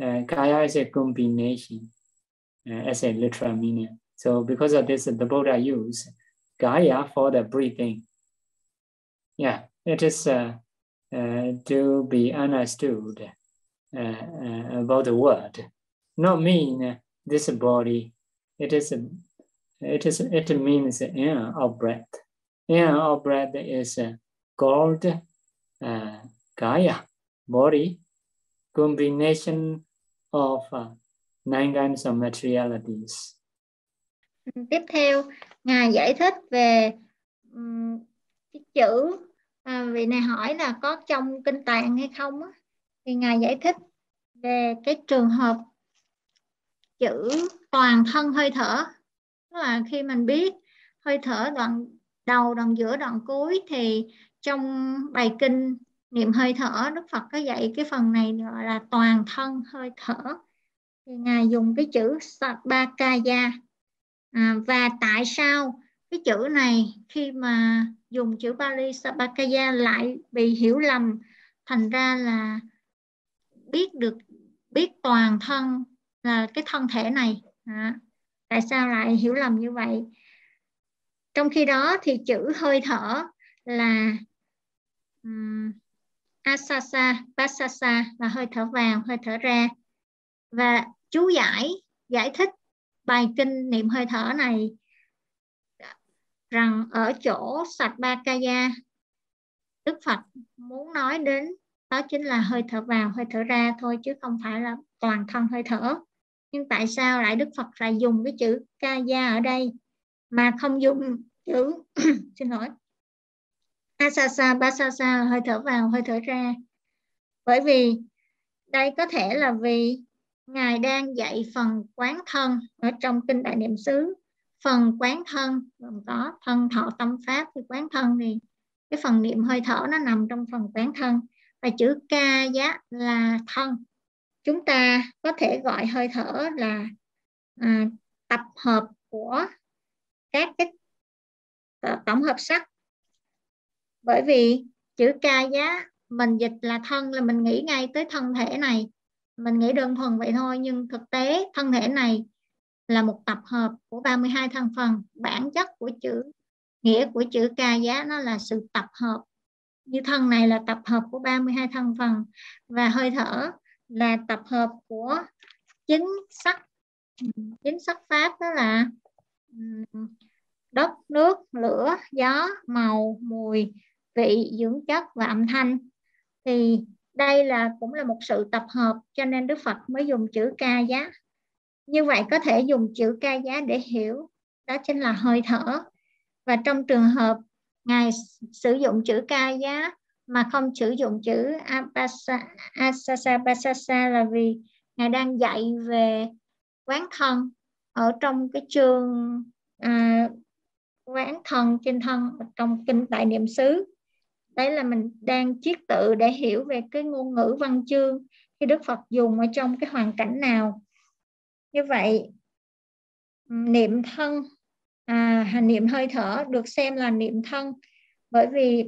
S1: Uh, kaya is a combination uh, as a literal meaning. So because of this, the Buddha used Kaya for the breathing. Yeah, it is uh, uh to be understood uh, uh, about the word. Not mean this body. It is it is it means air of breath. Air of breath is uh, called uh, body, combination of uh, nine kinds of materialities.
S2: tiếp theo ngài giải thích về um, cái chữ à, vị này hỏi là có trong kinh tạng hay không á? Thì ngài giải thích về cái trường hợp chữ toàn thân hơi thở. Tức là khi mình biết hơi thở đoạn đầu đoạn giữa đoạn cuối thì trong bài kinh niệm hơi thở đức phật có dạy cái phần này gọi là toàn thân hơi thở. Thì ngài dùng cái chữ sabakaya à, và tại sao cái chữ này khi mà dùng chữ Bali Sabakaya lại bị hiểu lầm thành ra là biết được biết toàn thân là cái thân thể này. À, tại sao lại hiểu lầm như vậy? Trong khi đó thì chữ hơi thở là um, asasa pasasa là hơi thở vào hơi thở ra. Và chú giải giải thích bài kinh niệm hơi thở này rằng ở chỗ sạch ba kaya Đức Phật muốn nói đến đó chính là hơi thở vào, hơi thở ra thôi chứ không phải là toàn thân hơi thở. Nhưng tại sao lại Đức Phật lại dùng cái chữ kaya ở đây mà không dùng chữ xin lỗi. Asasa, basasa, hơi thở vào, hơi thở ra. Bởi vì đây có thể là vì ngài đang dạy phần quán thân ở trong kinh đại niệm xứ phần quán thân gồm có thân thọ tâm pháp. Thì quán thân thì cái phần niệm hơi thở nó nằm trong phần quán thân. Và chữ ca giá là thân. Chúng ta có thể gọi hơi thở là à, tập hợp của các cái ờ, tổng hợp sắc. Bởi vì chữ ca giá mình dịch là thân là mình nghĩ ngay tới thân thể này. Mình nghĩ đơn thuần vậy thôi nhưng thực tế thân thể này là một tập hợp của 32 thành phần. Bản chất của chữ, nghĩa của chữ ca giá nó là sự tập hợp. Như thân này là tập hợp của 32 thành phần. Và hơi thở là tập hợp của chính sắc. Chính sắc pháp đó là đất, nước, lửa, gió, màu, mùi, vị, dưỡng chất và âm thanh. Thì đây là, cũng là một sự tập hợp cho nên Đức Phật mới dùng chữ ca giá như vậy có thể dùng chữ ca giá để hiểu. Đó chính là hơi thở. Và trong trường hợp ngài sử dụng chữ ca giá mà không sử dụng chữ apasa, asasa basasa là vì ngài đang dạy về quán thân ở trong cái chương à, quán thân trên thân trong kinh đại niệm xứ. Đấy là mình đang chiết tự để hiểu về cái ngôn ngữ văn chương khi Đức Phật dùng ở trong cái hoàn cảnh nào như vậy niệm thân à, niệm hơi thở được xem là niệm thân. Bởi vì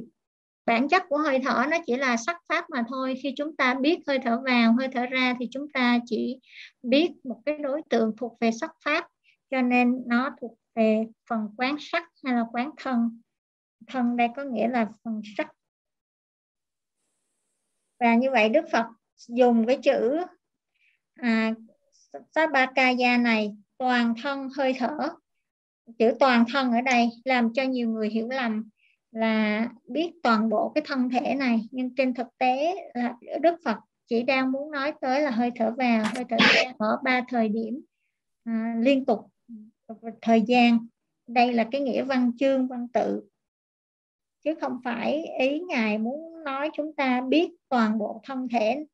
S2: bản chất của hơi thở nó chỉ là sắc pháp mà thôi. Khi chúng ta biết hơi thở vào hơi thở ra thì chúng ta chỉ biết một cái đối tượng thuộc về sắc pháp cho nên nó thuộc về phần quán sắc hay là quán thân. Thân đây có nghĩa là phần sắc. Và như vậy Đức Phật dùng cái chữ à, Sabakaya này toàn thân hơi thở. Chữ toàn thân ở đây làm cho nhiều người hiểu lầm là biết toàn bộ cái thân thể này nhưng trên thực tế là Đức Phật chỉ đang muốn nói tới là hơi thở vào hơi thở ra ở ba thời điểm à, liên tục thời gian. Đây là cái nghĩa văn chương văn tự. Chứ không phải ý ngài muốn nói chúng ta biết toàn bộ thân thể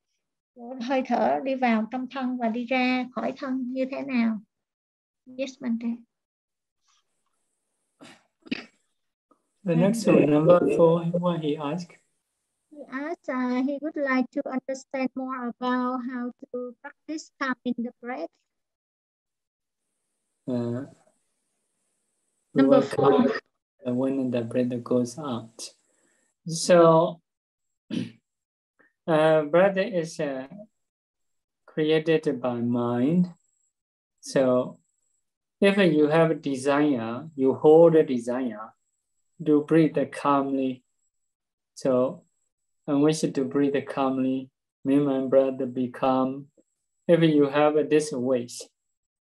S2: hơi thở đi vào trong thân và đi ra khỏi thân như thế nào yes Mante.
S1: The next one, number four, what he asked.
S2: He asked, uh, he would like to understand more about how to practice calming the breath.
S1: Uh,
S2: Number four.
S1: When the breath goes out. So Uh, breath is uh, created by mind. So if you have a desire, you hold a desire to breathe calmly. So I wish to breathe calmly, make my breath calm. If you have this wish,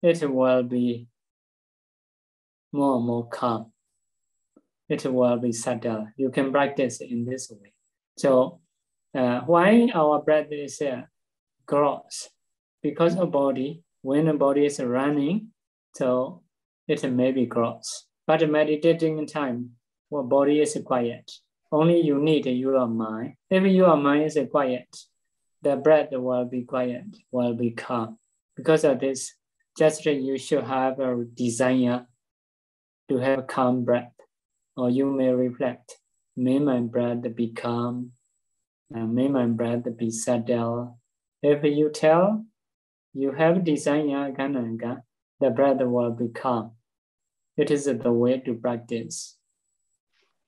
S1: it will be more and more calm. It will be subtle. You can practice in this way. So uh, why our breath is uh, gross? Because of body, when the body is running, so it may be gross. But meditating time, your body is quiet. Only you need your mind. If your mind is quiet, the breath will be quiet, will be calm. Because of this, just you should have a desire to have calm breath, or you may reflect, may my breath be calm, and may my breath be settled. If you tell, you have desire, the breath will become. It is the way to practice.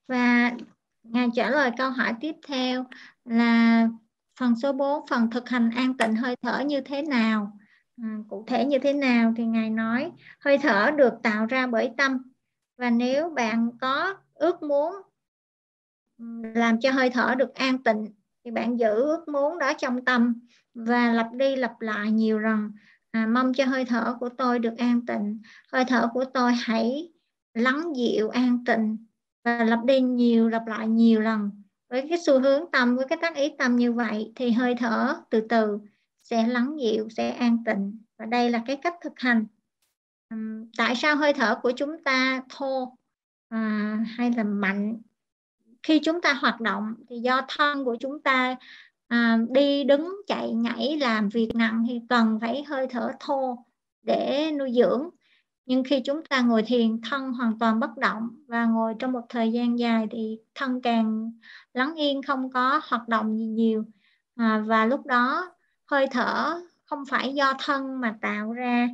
S2: Và Ngài trả lời câu hỏi tiếp theo là phần số 4, phần thực hành an tịnh hơi thở như thế nào? À, cụ thể như thế nào thì Ngài nói hơi thở được tạo ra bởi tâm và nếu bạn có ước muốn ừ, làm cho hơi thở được an tịnh thì bạn giữ ước muốn đó trong tâm và lặp đi lặp lại nhiều lần. À, mong cho hơi thở của tôi được an tịnh. Hơi thở của tôi hãy lắng dịu an tịnh và lặp đi nhiều lặp lại nhiều lần. Với cái xu hướng tâm với cái tác ý tâm như vậy thì hơi thở từ từ sẽ lắng dịu sẽ an tịnh. Và đây là cái cách thực hành. Tại sao hơi thở của chúng ta thô à, hay là mạnh? Khi chúng ta hoạt động thì do thân của chúng ta à, đi đứng chạy nhảy làm việc nặng thì cần phải hơi thở thô để nuôi dưỡng. Nhưng khi chúng ta ngồi thiền thân hoàn toàn bất động và ngồi trong một thời gian dài thì thân càng lắng yên không có hoạt động gì nhiều. À, và lúc đó hơi thở không phải do thân mà tạo ra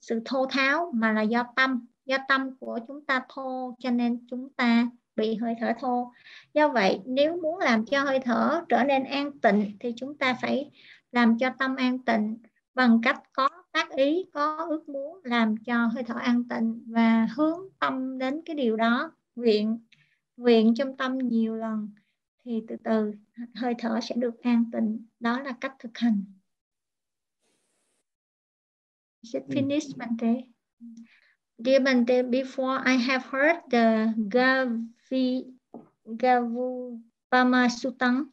S2: sự thô tháo mà là do tâm do tâm của chúng ta thô cho nên chúng ta bị hơi thở thô. Do vậy nếu muốn làm cho hơi thở trở nên an tịnh thì chúng ta phải làm cho tâm an tịnh bằng cách có tác ý có ước muốn làm cho hơi thở an tịnh và hướng tâm đến cái điều đó nguyện nguyện trong tâm nhiều lần thì từ từ hơi thở sẽ được an tịnh. Đó là cách thực hành. Is it finished, Bante? Dear Bante, before I have heard the Gavupama Sutang,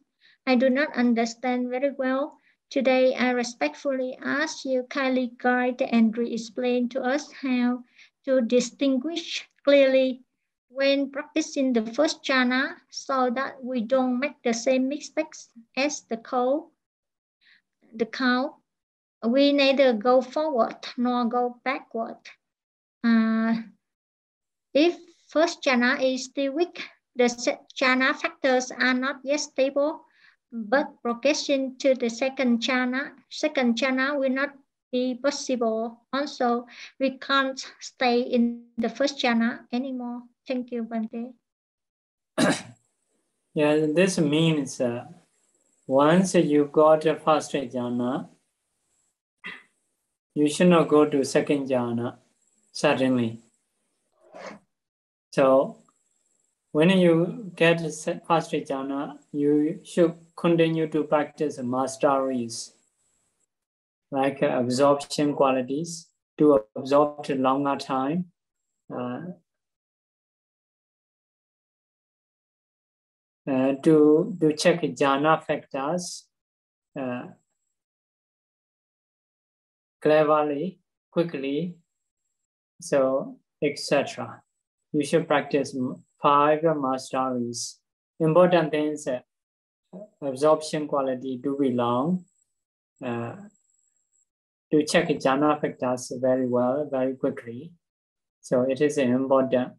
S2: I do not understand very well. Today, I respectfully ask you kindly guide and re-explain to us how to distinguish clearly when practicing the first jhana so that we don't make the same mistakes as the cow, the cow we neither go forward nor go backward. Uh, if first jhana is still weak, the jhana factors are not yet stable, but progression to the second jhana, second jhana will not be possible. Also, we can't stay in the first jhana anymore. Thank you, Bante.
S1: yeah, this means uh, once you got a first jhana, you should not go to second jhana suddenly. So when you get first jhana, uh, you should continue to practice masteries like uh, absorption qualities to absorb to longer time. Uh, uh, to, to check jhana factors, uh, cleverly, quickly, so etc. You should practice five masteries. Important things, uh, absorption quality to be long, uh, to check jhana factors very well, very quickly. So it is an important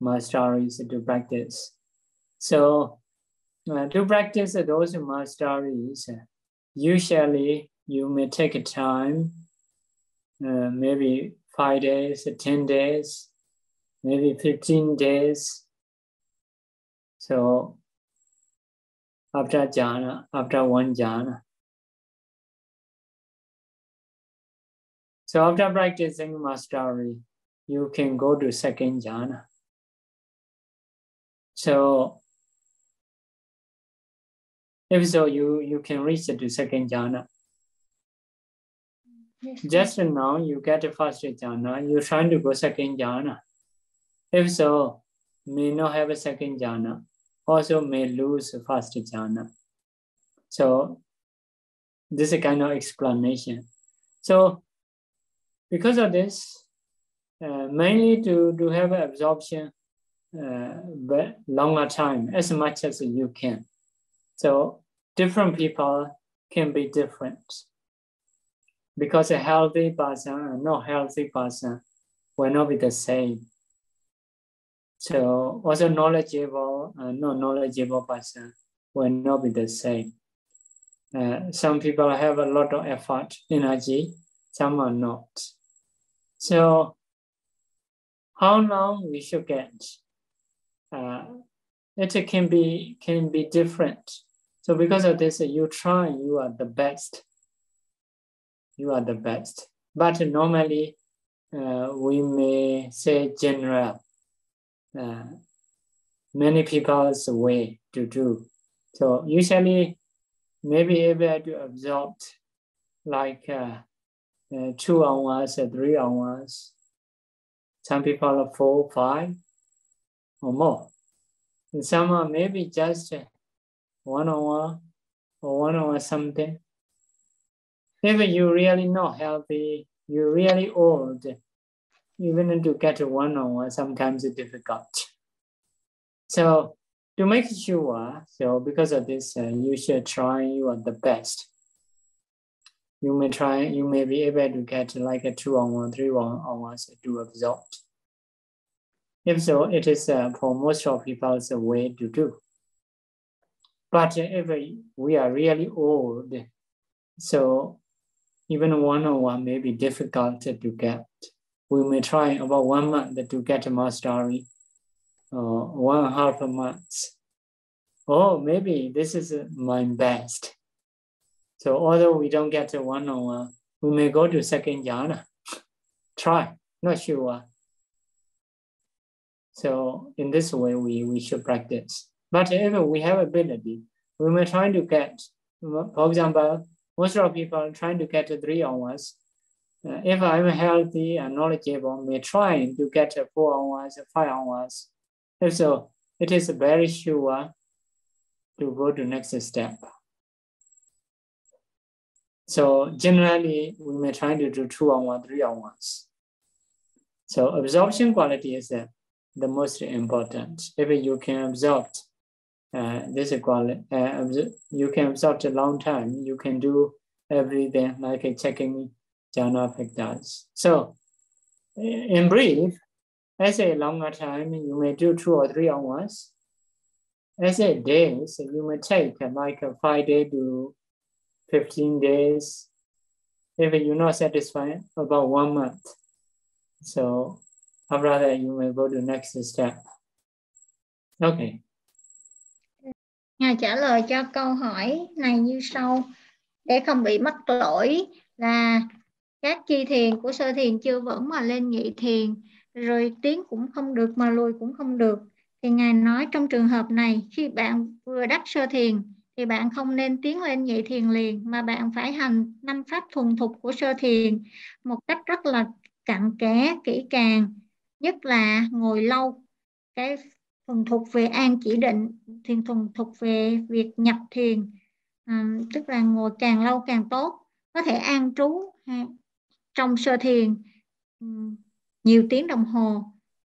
S1: masteries to practice. So uh, to practice those masteries, uh, usually you may take time uh, maybe five days, 10 days, maybe 15 days. So after jhana, after one jhana. So after practicing mastery, you can go to second jhana. So if so, you, you can reach to second jhana. Just now you get the first jhana, you're trying to go second jhana. If so, may not have a second jhana, also may lose first jhana. So this is a kind of explanation. So because of this, uh, mainly to, to have absorption uh, but longer time as much as you can. So different people can be different because a healthy person and not healthy person will not be the same. So also knowledgeable and not knowledgeable person will not be the same. Uh, some people have a lot of effort, energy, some are not. So how long we should get? Uh, it can be can be different. So because of this, you try, you are the best. You are the best. But normally, uh, we may say general. Uh, many people's way to do. So usually, maybe able to absorb like uh, uh, two hours, or three hours. Some people are four, five, or more. And some are maybe just one hour or one hour something. If you really not healthy, you're really old, even to get one hour, sometimes it's difficult. So to make sure, so because of this, uh, you should try you are the best. You may try, you may be able to get like a two hour, three hours to absorb. If so, it is uh, for most of people a way to do. But if we are really old, so even one on one may be difficult to get. We may try about one month to get a mastery, or one half a month. Oh, maybe this is my best. So although we don't get a one on one, we may go to second jhana. try, not sure. So in this way, we, we should practice. But if we have ability, we may try to get, for example, most of people are trying to get three hours. Uh, if I'm healthy and knowledgeable, may try to get a four hours, five hours. If so, it is very sure to go to next step. So generally, we may try to do two hours, three hours. So absorption quality is uh, the most important. If you can absorb uh, this quality, uh, you can absorb a long time. You can do everything like checking jhana does. So in brief, as a longer time, you may do two or three hours. As a days, you may take uh, like a five day to 15 days. If you're not satisfied, about one month. So after that, you may go to next step. Okay.
S2: Ngài trả lời cho câu hỏi này như sau. Để không bị mắc lỗi là các chi thiền của sơ thiền chưa vững mà lên nhị thiền, rồi tiến cũng không được mà lùi cũng không được. Thì Ngài nói trong trường hợp này, khi bạn vừa đắc sơ thiền, thì bạn không nên tiến lên nhị thiền liền, mà bạn phải hành năm pháp thuần thục của sơ thiền một cách rất là cặn kẽ, kỹ càng nhất là ngồi lâu cái thuần thục về an chỉ định thiền thuần thục về việc nhập thiền à, tức là ngồi càng lâu càng tốt có thể an trú ha, trong sơ thiền ừ, nhiều tiếng đồng hồ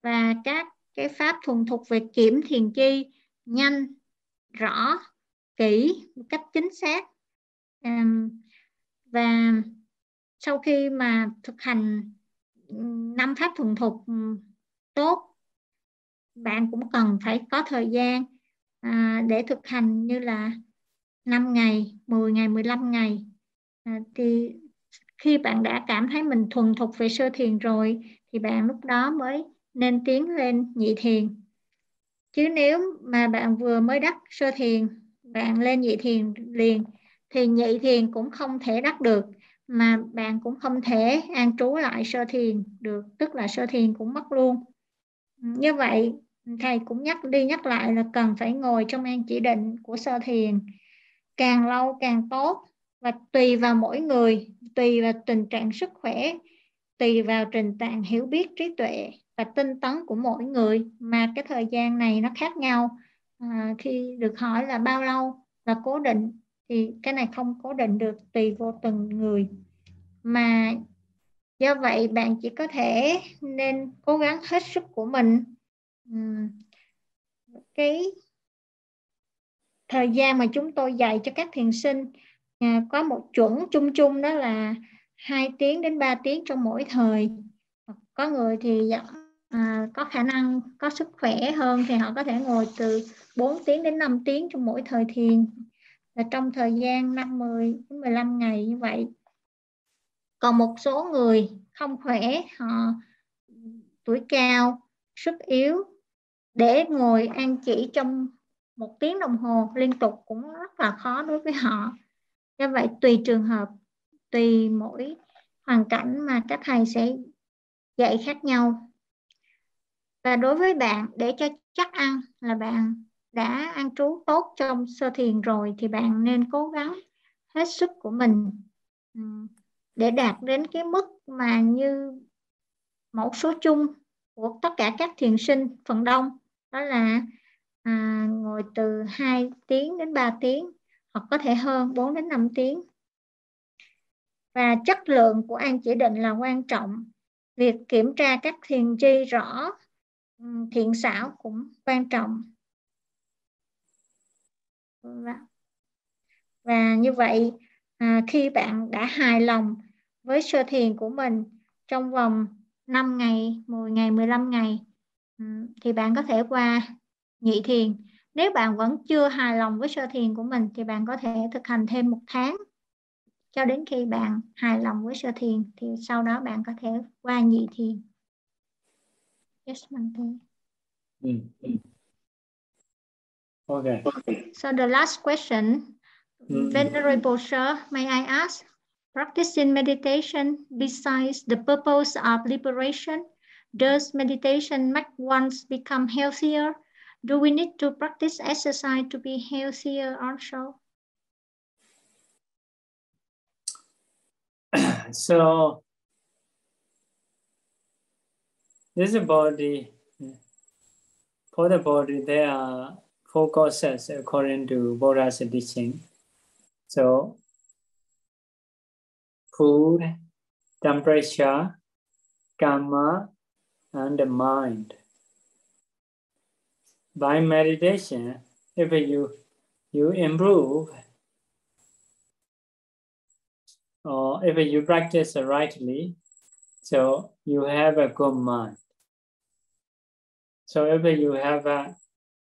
S2: và các cái pháp thuần thục về kiểm thiền chi nhanh rõ kỹ một cách chính xác. Ờ, và sau khi mà thực hành ừ, năm pháp thuần thục ừ, tốt bạn cũng cần phải có thời gian à, để thực hành như là 5 ngày, 10 ngày, 15 ngày. À, thì khi bạn đã cảm thấy mình thuần thục về sơ thiền rồi, thì bạn lúc đó mới nên tiến lên nhị thiền. Chứ nếu mà bạn vừa mới đắc sơ thiền, bạn lên nhị thiền liền, thì nhị thiền cũng không thể đắc được, mà bạn cũng không thể an trú lại sơ thiền được, tức là sơ thiền cũng mất luôn. Như vậy, thầy cũng nhắc, đi nhắc lại là cần phải ngồi trong an chỉ định của sơ thiền. Càng lâu càng tốt và tùy vào mỗi người tùy vào tình trạng sức khỏe tùy vào trình trạng hiểu biết trí tuệ và tinh tấn của mỗi người mà cái thời gian này nó khác nhau. À, khi được hỏi là bao lâu là cố định thì cái này không cố định được tùy vô từng người. Mà do vậy bạn chỉ có thể nên cố gắng hết sức của mình. Ừ, cái thời gian mà chúng tôi dạy cho các thiền sinh à, có một chuẩn chung chung đó là 2 tiếng đến 3 tiếng trong mỗi thời. Có người thì dạ, à, có khả năng có sức khỏe hơn thì họ có thể ngồi từ 4 tiếng đến 5 tiếng trong mỗi thời thiền. Là trong thời gian 50 đến 15 ngày như vậy. Còn một số người không khỏe họ tuổi cao sức yếu để ngồi an chỉ trong một tiếng đồng hồ liên tục cũng rất là khó đối với họ do vậy tùy trường hợp tùy mỗi hoàn cảnh mà các thầy sẽ dạy khác nhau. Và đối với bạn để cho chắc ăn là bạn đã ăn trú tốt trong sơ thiền rồi thì bạn nên cố gắng hết sức của mình để đạt đến cái mức mà như mẫu số chung của tất cả các thiền sinh phần đông. Đó là à, ngồi từ 2 tiếng đến 3 tiếng hoặc có thể hơn 4 đến 5 tiếng. Và chất lượng của an chỉ định là quan trọng. Việc kiểm tra các thiền chi rõ thiện xảo cũng quan trọng. Và, và như vậy à, khi bạn đã hài lòng với sơ thiền của mình trong vòng 5 ngày, 10 ngày, 15 ngày thì bạn có thể qua nhị thiền. Nếu bạn vẫn chưa hài lòng với sơ thiền của mình thì bạn có thể thực hành thêm một tháng cho đến khi bạn hài lòng với sơ thiền thì sau đó bạn có thể qua nhị thiền. Yes, Mante. Mm.
S1: Okay.
S2: So the last question, mm. Venerable Sir, may I ask, practicing meditation besides the purpose of liberation, does meditation make one become healthier? Do we need to practice exercise to be healthier also?
S1: so this body, for the body, there are four causes according to Buddha's teaching. So food, temperature, karma, and the mind. By meditation, if you you improve or if you practice rightly, so you have a good mind. So if you have a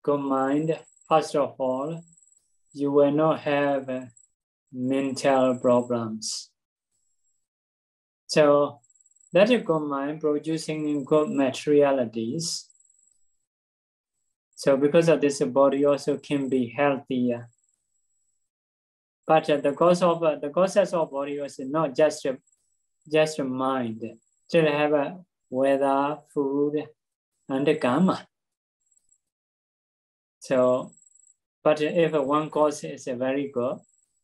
S1: good mind, first of all, you will not have mental problems. So that good mind producing good materialities. So because of this, body also can be healthier. But uh, the cause of uh, the causes of body is not just uh, just mind. Still have a weather, food, and the karma. So, but if one cause is very good,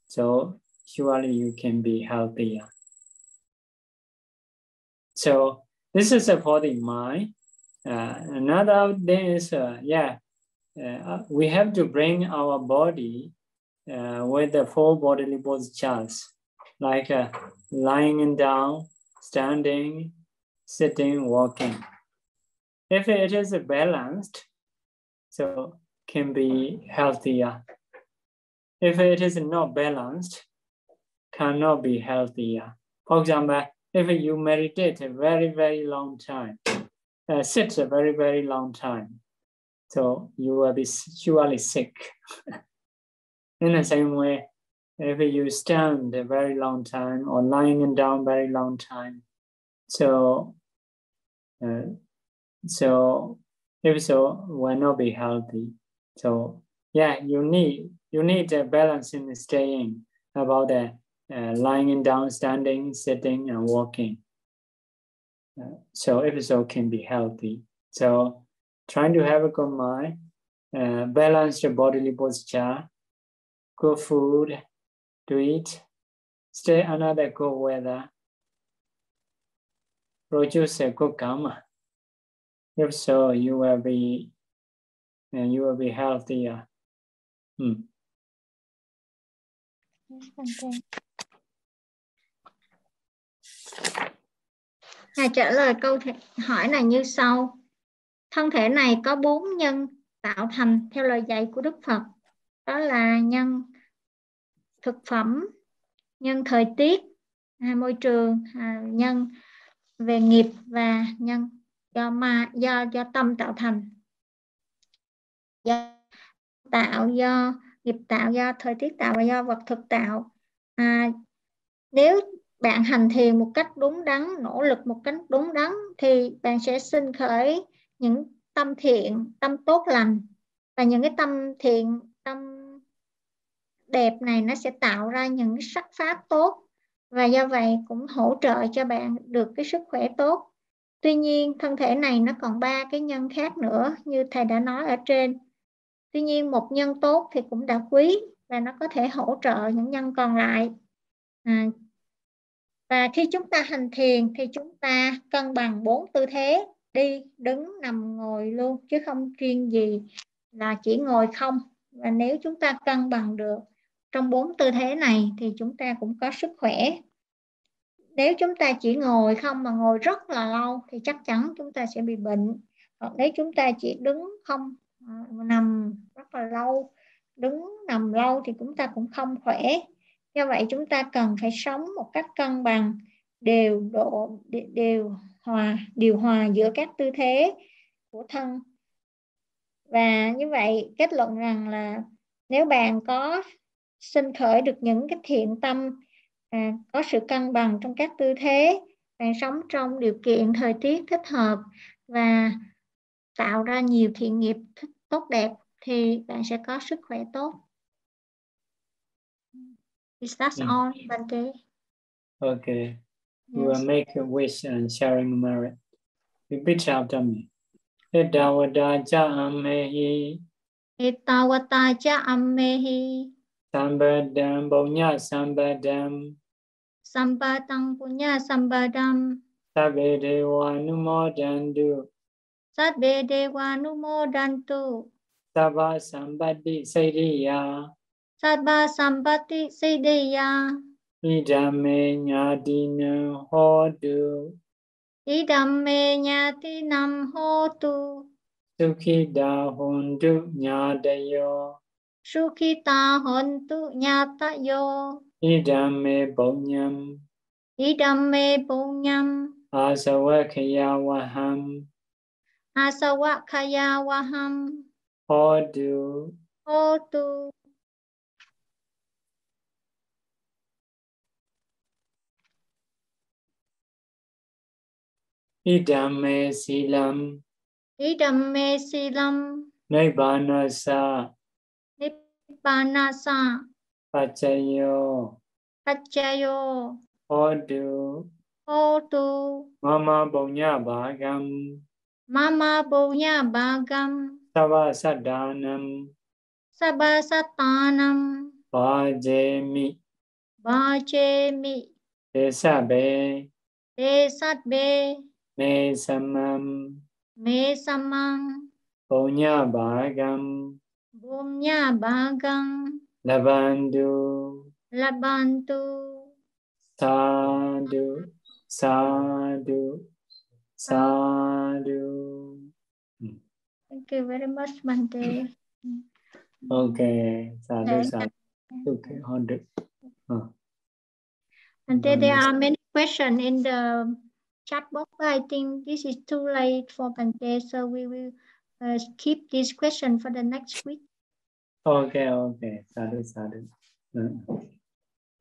S1: so surely you can be healthier. So this is for the mind. Uh, another thing is, uh, yeah, uh, we have to bring our body uh, with the four bodily postures, like uh, lying down, standing, sitting, walking. If it is balanced, so can be healthier. If it is not balanced, cannot be healthier. For example, if you meditate a very, very long time, uh, sit a very, very long time, so you will be surely sick. In the same way, if you stand a very long time or lying down very long time, so uh, so if so, will not be healthy. So yeah, you need you need a balance in staying about the uh, lying down, standing, sitting, and walking. Uh, so if so, can be healthy. So trying to have a good mind, uh, balance your bodily posture, good food to eat, stay under good weather, produce a good karma. If so, you will be and you will be healthier. Hmm.
S2: Ngài trả lời câu hỏi này như sau. Thân thể này có bốn nhân tạo thành theo lời dạy của Đức Phật. Đó là nhân thực phẩm, nhân thời tiết, à, môi trường, à, nhân về nghiệp và nhân do ma do do tâm tạo thành. Do tạo do nghiệp tạo do thời tiết tạo và do vật thực tạo. À, nếu bạn hành thiền một cách đúng đắn, nỗ lực một cách đúng đắn thì bạn sẽ sinh khởi những tâm thiện, tâm tốt lành và những cái tâm thiện, tâm đẹp này nó sẽ tạo ra những sắc pháp tốt và do vậy cũng hỗ trợ cho bạn được cái sức khỏe tốt. Tuy nhiên thân thể này nó còn ba cái nhân khác nữa như thầy đã nói ở trên. Tuy nhiên một nhân tốt thì cũng đã quý và nó có thể hỗ trợ những nhân còn lại. À, và khi chúng ta hành thiền thì chúng ta cân bằng bốn tư thế. Đi, đứng, nằm, ngồi luôn, chứ không riêng gì là chỉ ngồi không. Và nếu chúng ta cân bằng được trong bốn tư thế này thì chúng ta cũng có sức khỏe. Nếu chúng ta chỉ ngồi không mà ngồi rất là lâu thì chắc chắn chúng ta sẽ bị bệnh. Hoặc nếu chúng ta chỉ đứng không ờ, nằm rất là lâu, đứng nằm lâu thì chúng ta cũng không khỏe do vậy chúng ta cần phải sống một cách cân bằng đều độ đều hòa điều hòa giữa các tư thế của thân và như vậy kết luận rằng là nếu bạn có sinh khởi được những cái thiện tâm à, có sự cân bằng trong các tư thế bạn sống trong điều kiện thời tiết thích hợp và tạo ra nhiều thiện nghiệp tốt đẹp thì bạn sẽ có sức khỏe tốt. Is that mm. all, Bante?
S1: Okay. Yes. We will make a wish and sharing merit. Repeat after me. Etawata cha ammehi.
S2: Etawata cha ammehi.
S1: Sambadam punya sambadam.
S2: Sambadam punya sambadam.
S1: Sabbe dewa numodantu.
S2: Sabbe dewa numodantu.
S1: Sabba sambati sairiya.
S2: Sabba sambati sairiya.
S1: Idame nyadina hodu.
S2: Idame nyadinam hodu.
S1: Sukhida hondu nyadayo.
S2: Sukhita hontu nyatayo.
S1: Idame bonyam.
S2: Idame bonyam.
S1: Asawakaya waham.
S2: Asawakaya waham.
S1: Hodu.
S2: Hodu.
S1: Idame silam.
S2: Idame silam.
S1: Nibbanasa.
S2: Nippanasa.
S1: Pachayo.
S2: Pachayo.
S1: Hodu.
S2: Hodu.
S1: Mama Bonya Bhagam.
S2: Mama Bonya Bhagam.
S1: Sava Sadanam.
S2: Sabha Satanam.
S1: Bhajemi.
S2: Bhajemi.
S1: Desabe.
S2: Desabe.
S1: Me samam.
S2: Me samam.
S1: Bonya Bhagam.
S2: Bumnya Bhagam.
S1: Labandu.
S2: Labantu.
S1: Sadhu. Sadhu. Sadhu.
S2: Thank you very much, Bante.
S1: Okay. Sadhu. Sadhu. Okay. Hold it. Uh.
S2: Bante, there are many questions in the chat box. I think this is too late for Bante, so we will uh, keep this question for the next week.
S1: Okay, okay. Sadhu, sadhu. Uh.